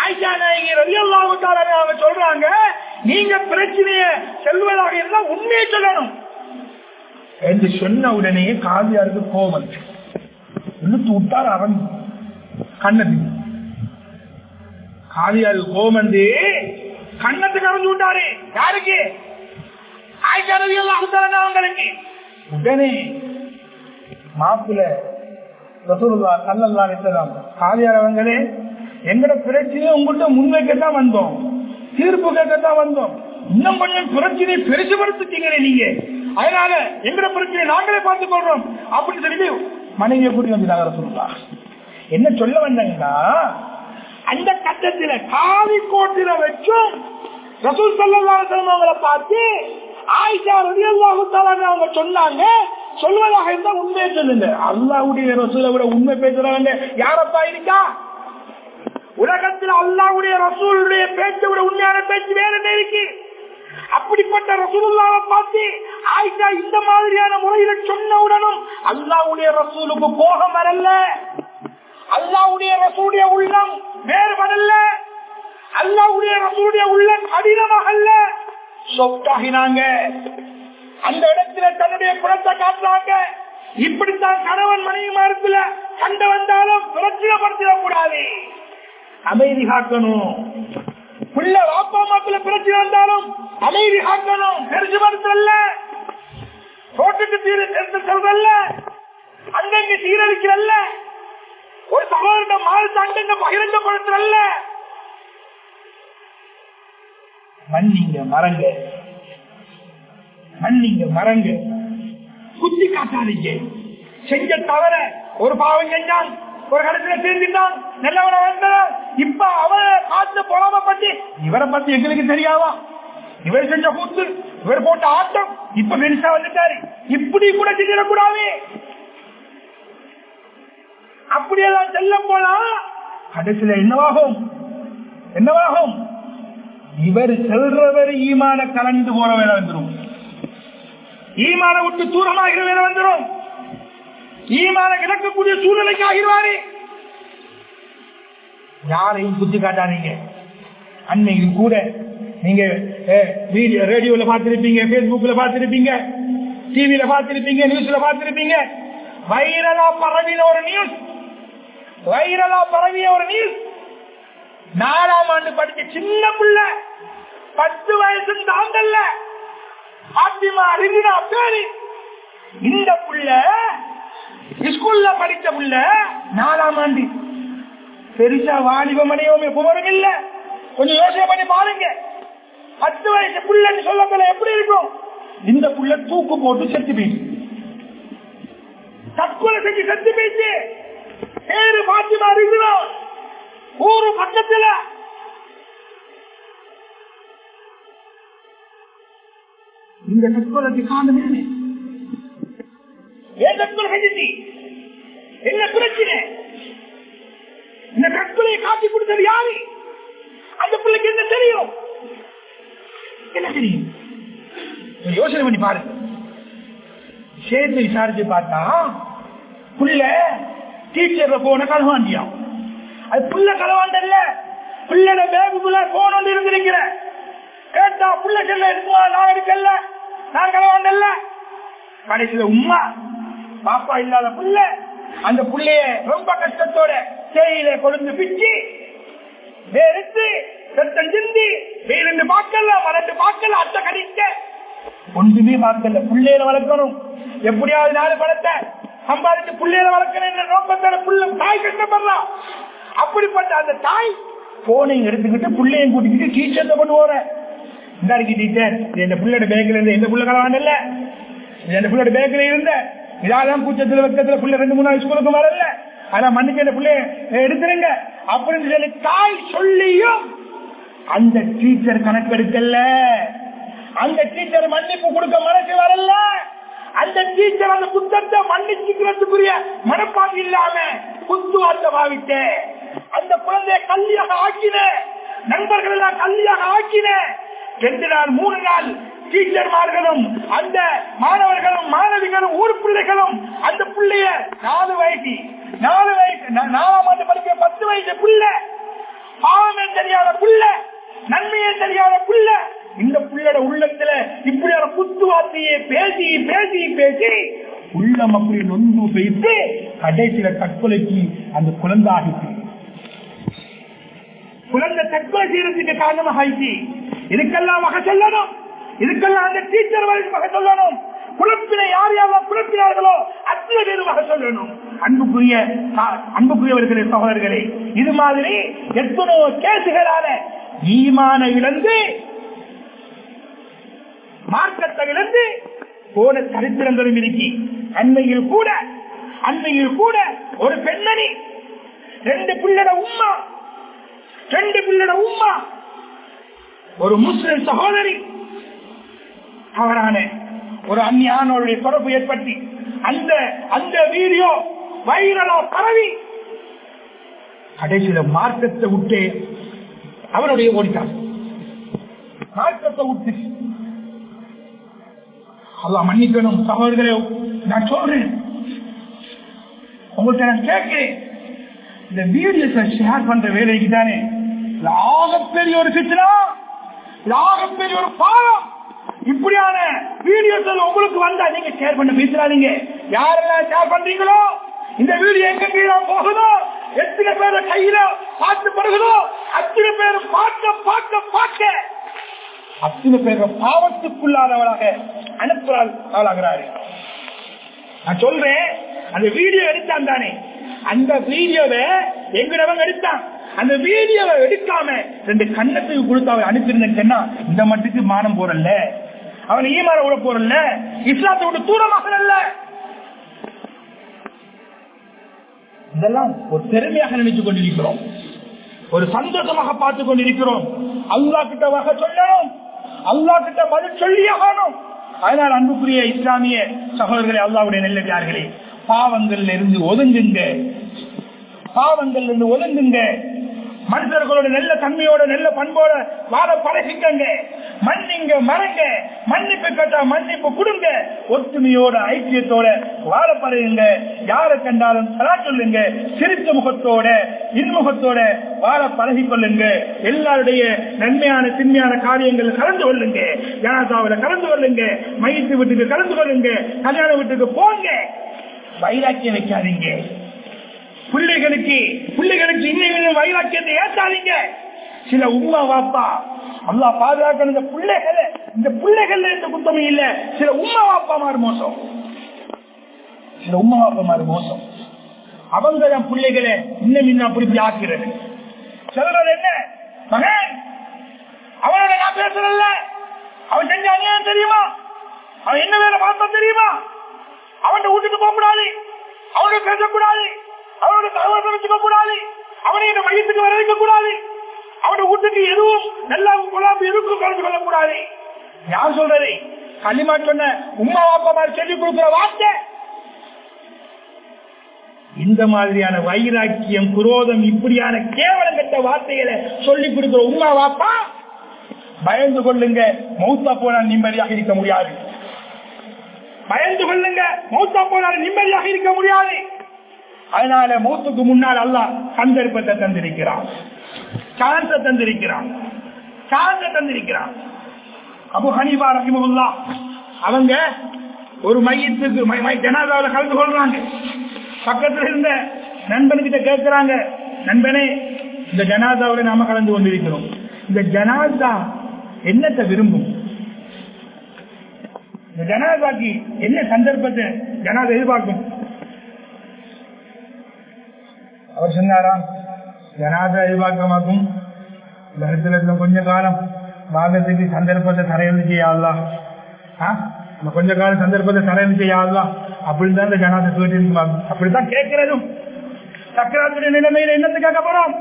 ஆயிஷா நாயகி ரவி அல்லாஹுத்தால அவங்க சொல்றாங்க நீங்க பிரச்சனைய செல்வதாக இருந்தால் உண்மையை சொல்லணும். என்று சொன்ன உடனே காவியாருக்கு கோபம் இழுத்து விட்டார் அவன் கண்ணத்துக்கு காவியாருக்கு கோபம் வந்து கண்ணத்துக்கு அறிஞ்சு விட்டாரு. யாருக்கு? ஆயிஷா உடனே மாப்பிள்ள ரசூலுல்லா கல்லல்லா காவியார் அவங்களே எங்கட பிரச்சனையை உங்கள்கிட்ட முன்வைக்கத்தான் வந்தோம். தீர்ப்பு கேட்கத்தான் வந்தோம். இன்னும் கொஞ்சம் பிரச்சனையை பெருசுபடுத்திட்டீங்களே நீங்க. அதனால எங்கட பிரச்சனை நாங்களே பார்த்துக் கொள்றோம். அப்படின்னு சொல்லி மனைவியை கூட்டி வந்து சொல்லா என்ன சொல்ல வந்தீங்கன்னா அந்த கட்டத்தில காவி கோட்டில வச்சும் ரசூல் சல்லாசலம் அவங்களை பார்த்து ஆயிஷா ரவி அவங்க சொன்னாங்க. சொல்வதாக இருந்தா உண்மையை சொல்லுங்க. அல்லாவுடைய ரசூலை விட உண்மை பேசுறவங்க யாரப்பா இருக்கா? உலகத்தில் அல்லாவுடைய ரசூலுடைய பேச்சு விட உண்மையான பேச்சு வேற என்ன இருக்கு? அப்படிப்பட்ட ரசூலுல்லாவை பார்த்து ஆயிஷா இந்த மாதிரியான முறையில சொன்னவுடனும் அல்லாவுடைய ரசூலுக்கு போகம் வரல. அல்லாவுடைய ரசூலுடைய உள்ளம் வேறுபடல. அல்லாவுடைய ரசூலுடைய உள்ளம் கடினமாகல்ல சொத்தாகினாங்க அந்த இடத்துல தன்னுடைய குணத்தை காட்டுறாங்க. இப்படித்தான் கணவன் மனைவி மரத்துல கண்டு வந்தாலும் பிரச்சனைப்படுத்திடக் கூடாது அமைதி காக்கணும். பிள்ளை வாப்பா மாப்பிள்ள பிரச்சனை வந்தாலும் அமைதி காக்கணும். பெருசு மறுத்தல்ல தோட்டத்து தீர எடுத்து சொல்றல்ல அங்கங்க சீரழிக்கிறல்ல. ஒரு சகோதரத்தை மாதத்தை அங்கங்க பகிரங்கப்படுத்துறல்ல மண்ணிங்க மரங்க மண்ணிங்க மரங்க குத்தி காட்டாதீங்க. செஞ்ச தவற ஒரு பாவம் செஞ்சான் ஒரு கடத்துல சேர்ந்துட்டான் நல்லவன வந்தான் இப்ப அவன் பார்த்து பொறாம பத்தி இவரை பத்தி எங்களுக்கு தெரியாவா இவர் செஞ்ச கூத்து இவர் போட்ட ஆட்டம் இப்ப பெருசா வந்துட்டாரு. இப்படி கூட செஞ்சிடக்கூடாது அப்படியெல்லாம் செல்ல போனா கடைசியில என்னவாகும்? என்னவாகும்? இவர் செல்றவர் ஈமான கலந்து போற வேலை வந்துடும் ஈமான விட்டு தூரமாகிற வேலை வந்துடும் ஈமான கிடக்கக்கூடிய சூழ்நிலைக்கு ஆகிடுவாரு. யாரையும் புத்தி காட்டாதீங்க. அன்னைக்கு கூட நீங்க ரேடியோல பார்த்திருப்பீங்க பேஸ்புக்ல பார்த்திருப்பீங்க டிவியில பார்த்திருப்பீங்க நியூஸ்ல பார்த்திருப்பீங்க. வைரலா பரவின ஒரு நியூஸ் வைரலா பரவிய ஒரு நியூஸ் நாலாம் ஆண்டு படிச்ச சின்ன பிள்ளை பத்து வயசு தாண்டல்ல பாத்திமா அறிஞ்சினா பேரு. இந்த புள்ள ஸ்கூல்ல படிச்ச புள்ள நாலாம் ஆண்டு. பெருசா வாலிபம் அடையவும் எப்பவும் இல்ல. கொஞ்சம் யோசனை பண்ணி பாருங்க. பத்து வயசு புள்ளன்னு சொல்லப்பல எப்படி இருக்கும்? இந்த புள்ள தூக்கு போட்டு செத்து போயிடுச்சு. தற்கொலை செஞ்சு செத்து போயிடுச்சு. பேரு பாத்திமா இருக்கிறோம் ஊரு பக்கத்துல. இந்த தற்கொலைக்கு காரணம் என்ன? தற்கொலை என்ன பிரச்சனை இந்த தற்கொலையை காட்டி கொடுத்தது யாரு? அந்த பிள்ளைக்கு என்ன தெரியும்? என்ன தெரியும்? யோசனை பண்ணி பாருங்க சேர்ந்து விசாரிச்சு பார்த்தா புள்ள டீச்சர்ல போன கலவாண்டியா அது புள்ள கலவாண்டல்ல பிள்ளைட பேகுக்குள்ள போன் வந்து இருந்திருக்கிற. கேட்டா புள்ள செல்ல இருக்குமா? நான் எடுக்கல நான் கலவாண்டல்ல கடைசியில உமா பாப்பா இல்லாத புள்ள அந்த புள்ளைய ரொம்ப கஷ்டத்தோட தேயில கொழுந்து பிச்சு வேறுத்து சத்தம் சிந்தி வேறு பார்க்கல வளர்ந்து பார்க்கல அத்தை கடிக்க ஒன்றுமே பார்க்கல புள்ளையில வளர்க்கணும். எப்படியாவது நாலு பழத்தை சம்பாதிச்சு புள்ளையில வளர்க்கணும் என்ற நோக்கத்தோட புள்ள தாய் கஷ்டப்படலாம் அப்படிப்பட்ட அந்த தாய் போனையும் எடுத்துக்கிட்டு புள்ளையும் கூட்டிக்கிட்டு டீச்சர் கொண்டு போறேன். இந்த இருக்கு டீச்சர் இந்த பிள்ளையோட பேக்கில் இருந்து எந்த புள்ள கலவான் இல்ல? என் பிள்ளையோட பேக்கில் இருந்தேன் இதாதான் கூச்சத்துல வெக்கத்துல பிள்ளை ரெண்டு மூணு நாள் ஸ்கூலுக்கு வரல. அதான் மன்னிச்சு பிள்ளைய எடுத்துருங்க. அப்படின்னு சொல்லி தாய் சொல்லியும் அந்த டீச்சர் கணக்கெடுக்கல அந்த டீச்சர் மன்னிப்பு கொடுக்க மனசு வரல. அந்த டீச்சர் அந்த புத்தத்தை மன்னிச்சுக்கிறதுக்குரிய மனப்பாங்க இல்லாம புத்துவார்த்த பாவிட்டு அந்த குழந்தைய கல்வியாக ஆக்கின. நண்பர்கள் எல்லாம் கல்வியாக ஆக்கின. ரெண்டு நாள் மூணு நாள் டீச்சர்மார்களும் அந்த மாணவர்களும் மாணவிகளும் ஊர் பிள்ளைகளும் அந்த பிள்ளைய நாலு வயசு நாலு வயசு நாலாம் ஆண்டு படிக்கிற பத்து வயசு புள்ள பாவமே தெரியாத புள்ள நன்மையே தெரியாத புள்ள இந்த புள்ளோட உள்ளத்துல இப்படியான குத்துவார்த்தையே பேசி பேசி பேசி உள்ளம் அப்படி நொந்து வைத்து கடைசியில தற்கொலைக்கு அந்த குழந்தை ஆகிட்டு. குழந்தை தற்கொலை செய்யறதுக்கு காரணமாக ஆயிடுச்சு இதுக்கெல்லாம் வகை சொல்லணும். இதுக்கெல்லாம் அந்த டீச்சர் வகை சொல்லணும். குழப்பினை யார் யாரெல்லாம் குழப்பினார்களோ அத்தனை பேர் வகை சொல்லணும். அன்புக்குரிய அன்புக்குரியவர்களே சகோதரர்களே இது மாதிரி எத்தனையோ கேசுகளால ஈமான இழந்து மார்க்கத்தை இழந்து போன சரித்திரங்களும் இருக்கி அண்மையில் கூட அண்மையில் கூட ஒரு பெண்மணி ரெண்டு பிள்ளட உம்மா ரெண்டு பிள்ளட உம்மா ஒரு முஸ்லிம் சகோதரி அவரான ஒரு அந்நியானோருடைய தொடர்பு ஏற்படுத்தி அந்த அந்த வீடியோ வைரலா பரவி கடைசியில மார்க்கத்தை விட்டு அவருடைய ஓடிட்டார். மார்க்கத்தை விட்டு. அல்லா மன்னிக்கணும் சகோதரர்களே நான் சொல்றேன். உங்கள்கிட்ட நான் கேட்கிறேன். இந்த வீடியோஸை ஷேர் பண்ற வேலைக்கு தானே. ஆகப்பெரிய ஒரு சித்திரா ஆகப்பெரிய ஒரு பாலம் இப்படியான வீடியோஸ் உங்களுக்கு வந்தா நீங்க ஷேர் பண்ண பேசுறாதீங்க. யாரெல்லாம் ஷேர் பண்றீங்களோ இந்த வீடியோ எங்க கீழே போகுதோ எத்தனை பேர கையில பார்த்து படுகிறதோ அத்தனை பேர் பார்க்க பார்க்க பார்க்க அத்தனை பேர் பாவத்துக்குள்ளாதவளாக அனுப்புறாள் ஆளாகிறாரு நான் சொல்றேன் அந்த வீடியோ எடுத்தான் தானே. அந்த வீடியோவை எங்கிடவங்க எடுத்தான்? அந்த வீடியோவை எடுக்காம ரெண்டு கண்ணத்துக்கு கொடுத்து அவன் அனுப்பியிருந்தேன்னா இந்த மட்டுக்கு மானம் போறல்ல. அவன் ஈமார விட போறல்ல இஸ்லாத்தை விட்டு தூரமாக இதெல்லாம் ஒரு பெருமையாக நினைச்சு கொண்டிருக்கிறோம். ஒரு சந்தோஷமாக பார்த்து கொண்டிருக்கிறோம். அல்லா கிட்ட வகை சொல்லணும். அல்லா கிட்ட பதில் சொல்லியாகணும் அதனால் அன்புக்குரிய இஸ்லாமிய சகோதரர்களே அல்லாவுடைய நெல்லடியார்களே பாவங்கள்ல இருந்து ஒதுங்குங்க. பாவங்கள்ல இருந்து ஒதுங்குங்க. மனிதர்களோட நல்ல தன்மையோட நல்ல பண்போட வாழ பழகிக்கங்க. மன்னிங்க மறங்க. மன்னிப்பு கேட்டா மன்னிப்பு கொடுங்க. ஒற்றுமையோட ஐக்கியத்தோட வாழ பழகுங்க. யாரை கண்டாலும் தலா சொல்லுங்க. சிரித்த முகத்தோட இன்முகத்தோட வாழ பழகி கொள்ளுங்க எல்லாருடைய நன்மையான தின்மையான காரியங்கள் கலந்து கொள்ளுங்க. ஜனாதாவில கலந்து கொள்ளுங்க. மையத்து வீட்டுக்கு கலந்து கொள்ளுங்க. கல்யாண வீட்டுக்கு போங்க. வைராக்கியம் வைக்காதீங்க. பிள்ளைகளுக்கு பிள்ளைகளுக்கு இன்னும் வைராக்கியத்தை ஏற்றாதீங்க. சில உமா வாப்பா அல்லா பாதுகாக்கணும் இந்த பிள்ளைகளை இந்த பிள்ளைகள்ல எந்த குத்தமும் இல்ல. சில உமா வாப்பா மாறு மோசம். சில உமா வாப்பா மாறு மோசம். அவங்க தான் பிள்ளைகளை இன்னும் இன்னும் அப்படி இப்படி ஆக்குறது என்ன? மகன் அவனோட நான் பேசுறல்ல அவன் செஞ்ச அநியாயம் தெரியுமா? அவன் என்ன வேலை பார்த்தா தெரியுமா? அவன் வீட்டுக்கு போக கூடாது அவனுக்கு பேசக்கூடாது. அவனோட சகோதரத்தை வச்சுக்க கூடாது. அவனை இந்த மையத்துக்கு வர வைக்க கூடாது. அவனோட வீட்டுக்கு எதுவும் நல்லா குழாம்பு எதுக்கும் கலந்து கொள்ள கூடாது யார் சொல்றது? களிமா சொன்ன உமா அப்பா மாதிரி சொல்லி கொடுக்கிற வார்த்தை. இந்த மாதிரியான வைராக்கியம் குரோதம் இப்படியான கேவலம் கட்ட வார்த்தைகளை சொல்லி கொடுக்கிற உமா வாப்பா பயந்து கொள்ளுங்க. மௌத்தா போனால் நிம்மதியாக இருக்க முடியாது. பயந்து கொள்ளுங்க. மௌத்தா போனால் நிம்மதியாக இருக்க முடியாது. அதனால மௌத்துக்கு முன்னால் அல்லாஹ் சந்தர்ப்பத்தை தந்திருக்கிறான். சாந்த தந்திருக்கிறான். சாந்த தந்திருக்கிறான். அபு ஹனீபா ரஹிமுல்லா அவங்க ஒரு மையத்துக்கு ஜனாதாவில் கலந்து கொள்றாங்க. பக்கத்துல இருந்த நண்பன்கிட்ட கேட்கிறாங்க நண்பனே இந்த ஜனாதாவில் நாம கலந்து கொண்டிருக்கிறோம். இந்த ஜனாதா என்னத்தை விரும்பும்? இந்த ஜனாதாக்கு என்ன சந்தர்ப்பத்தை ஜனாதா எதிர்பார்க்கும்? அவர் சொன்னாராம் ஜனாத எதிர்பார்க்கமாக்கும் இந்த இருந்த கொஞ்ச காலம் வாங்கத்துக்கு சந்தர்ப்பத்தை தரையிருந்து செய்யலாம் கொஞ்ச காலம் சந்தர்ப்பத்தை தரையிருந்து செய்யலாம் அப்படின்னு தான் இந்த ஜனாத கேட்டு அப்படித்தான் கேட்கிறதும். சக்கராத்துடைய நிலைமையில என்னத்துக்காக போறோம்?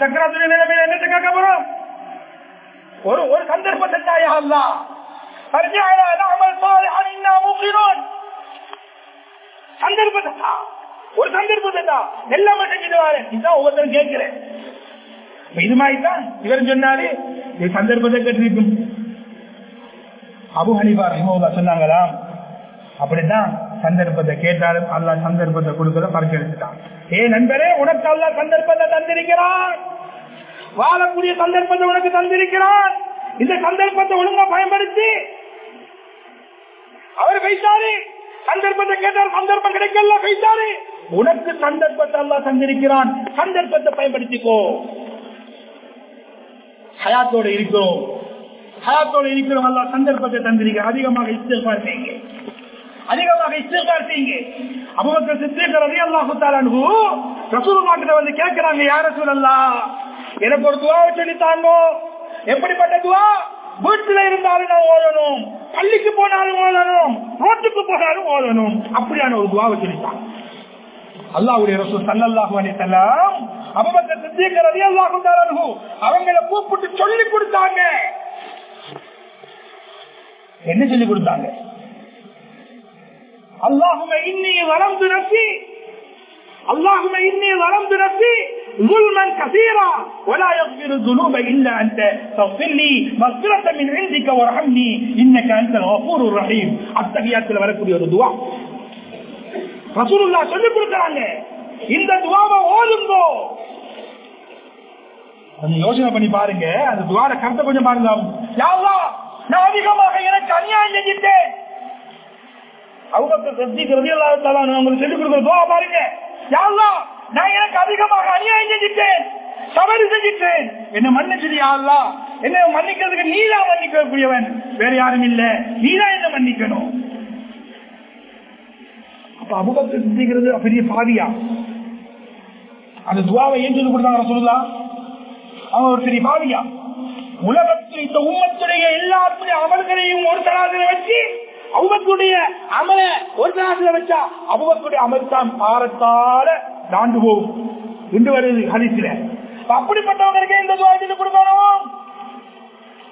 சக்கராத்துடைய நிலைமையில என்னத்துக்காக போறோம்? ஒரு ஒரு சந்தர்ப்பத்தை தாயா அல்லா சந்தர்ப்பத்தை ஒரு சந்தர்ப்பத்தை தான் எல்லாமே செஞ்சுடுவாரு இதுதான் ஒவ்வொருத்தரும் கேட்கிறேன். இது மாதிரி தான் இவர் சொன்னாரு இது சந்தர்ப்பத்தை கேட்டிருக்கும். அபு ஹனிபா ரஹிமோதா சொன்னாங்களாம். அப்படித்தான் சந்தர்ப்பத்தை கேட்டாலும் அல்லா சந்தர்ப்பத்தை கொடுக்கல பறக்கெடுத்துட்டான் ஏ நண்பரே உனக்கு அல்லா சந்தர்ப்பத்தை தந்திருக்கிறான். வாழக்கூடிய சந்தர்ப்பத்தை உனக்கு தந்திருக்கிறான். இந்த சந்தர்ப்பத்தை ஒழுங்கா பயன்படுத்தி. அவர் பேசாரு சந்தர்ப்பத்தை கேட்டால் சந்தர்ப்பம் கிடைக்கல பேசாரு உனக்கு சந்தர்ப்பத்தை அல்லா தந்திருக்கிறான். சந்தர்ப்பத்தை பயன்படுத்திக்கோ. ஹயாத்தோட இருக்கிறோம் ஹயாத்தோட இருக்கிறோம் அல்லா சந்தர்ப்பத்தை தந்திருக்க அதிகமாக இஸ்திஃபார் செய்யுங்க. அதிகமாக இஸ்திஃபார் செய்யுங்க. அபுபக்கர் சித்திகர் ரதி அல்லாஹு தஆலாஹு ரசூல் கிட்ட வந்து கேட்கிறாங்க யார சூழல்லா எனக்கு ஒரு துவாவை சொல்லித்தாங்கோ எப்படிப்பட்ட துவா? வீட்டுல இருந்தாலும் நான் ஓதணும் பள்ளிக்கு போனாலும் ஓதணும் ரோட்டுக்கு போனாலும் ஓதணும் அப்படியான ஒரு துவாவை சொல்லிட்டான் அல்லாவுடைய ரசூல் சல்லல்லாஹு அலைஹி வஸல்லம் அபூபக்கர் சித்திக் ரலியல்லாஹு தஆலா அன்ஹு அவங்கள கூப்பிட்டு சொல்லி கொடுத்தாங்க. என்ன சொல்லி கொடுத்தாங்க? அல்லாஹும இன்னி வளர்ந்து நப்பி اللهم إني ظلمت نفسي ظلما كثيرا ولا يغفر الذنوب إلا أنت فاغفر لي مغفرة من عندك وارحمني إنك أنت الغفور الرحيم அத்தகையாத்தில் வரக்கூடிய ஒரு துவா ரசூலுல்லா சொல்லிக் கொடுக்கறாங்க இந்த துவாவை ஓதுங்கோ கொஞ்சம் யோசனை பண்ணி பாருங்க அந்த துவார கருத்தை கொஞ்சம் பாருங்க யா அல்லாஹ், நான் அதிகமாக எனக்கு அநியாயம் செஞ்சுட்டேன் அவங்க சத்திக்கிறது எல்லாத்தாலும் உங்களுக்கு சொல்லிக் கொடுக்குற பாருங்க. யா நான் எனக்கு அதிகமாக அநியாயம் செஞ்சுட்டேன். தவறு செஞ்சுட்டேன். என்ன மன்னிச்சிடு யா என்ன மன்னிக்கிறதுக்கு நீதான் மன்னிக்கக்கூடியவன். வேற யாரும் இல்ல. நீதான் என்ன மன்னிக்கணும். அப்ப அபுபக்கர் சித்திக்கிறது பெரிய பாவியா அந்த துவாவை ஏன் சொல்லி கொடுத்தாங்க சொல்லலாம் அவன் ஒரு பெரிய பாவியா உலகத்தில் இந்த உம்மத்துடைய எல்லாருடைய அமல்களையும் ஒரு தராசில வச்சு அவுபத்துடைய அமல ஒரு தராசில வச்சா அவுபத்துடைய அமல் தான் பாரத்தால தாண்டு போகும். என்று வருது ஹரிசில அப்படிப்பட்டவங்களுக்கு இந்த துவா கொடுக்கணும்.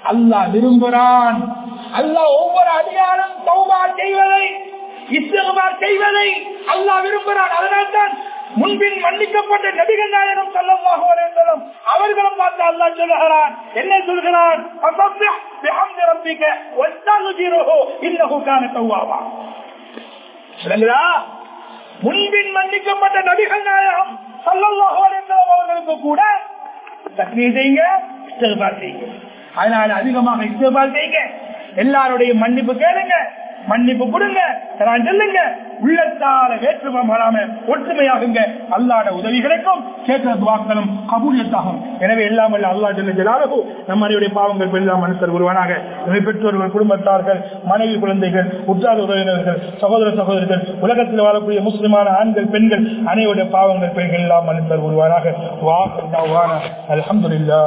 அல்லாஹ் விரும்புகிறான் அல்லா ஒவ்வொரு அதிகாரம் தௌபா செய்வதை இஸ்திகுபார் செய்வதை அல்லாஹ் விரும்புகிறான் அதனால்தான் முன்பின் மன்னிக்கப்பட்ட நபிகள் நாயகம் சொல்லமாக அவர்களும் பார்த்து அல்லா சொல்லுகிறான். என்ன சொல்கிறான்? முன்பின் மன்னிக்கப்பட்ட நபிகள் நாயகம் சல்லல்லாஹு அலைஹி அவர்களுக்கு கூட தக்ரீர் செய்யுங்க இஸ்திக்பார் செய்யுங்க. அதனால அதிகமாக இஸ்திக்பார் செய்யுங்க. எல்லாருடைய மன்னிப்பு கேளுங்க. மன்னிப்பு கொடுங்க. நான் சொல்லுங்க. உள்ளத்தால வேற்றுமை வராம ஒற்றுமையாகுங்க. அல்லாட உதவி கிடைக்கும் கேட்கிற துவாக்களும் கபூலியத்தாகும். எனவே எல்லாம் அல்ல அல்லா ஜெல்லாலகு நம்மளுடைய பாவங்கள் பெரிதாம் மனுஷர் ஒருவனாக. இவை பெற்றோர்கள் குடும்பத்தார்கள் மனைவி குழந்தைகள் உற்றார் உறவினர்கள் சகோதர சகோதரர்கள் உலகத்தில் வாழக்கூடிய முஸ்லிமான ஆண்கள் பெண்கள் அனைவருடைய பாவங்கள் பெண்கள் எல்லாம் மனுஷர் ஒருவனாக. வாக அலமதுல்லா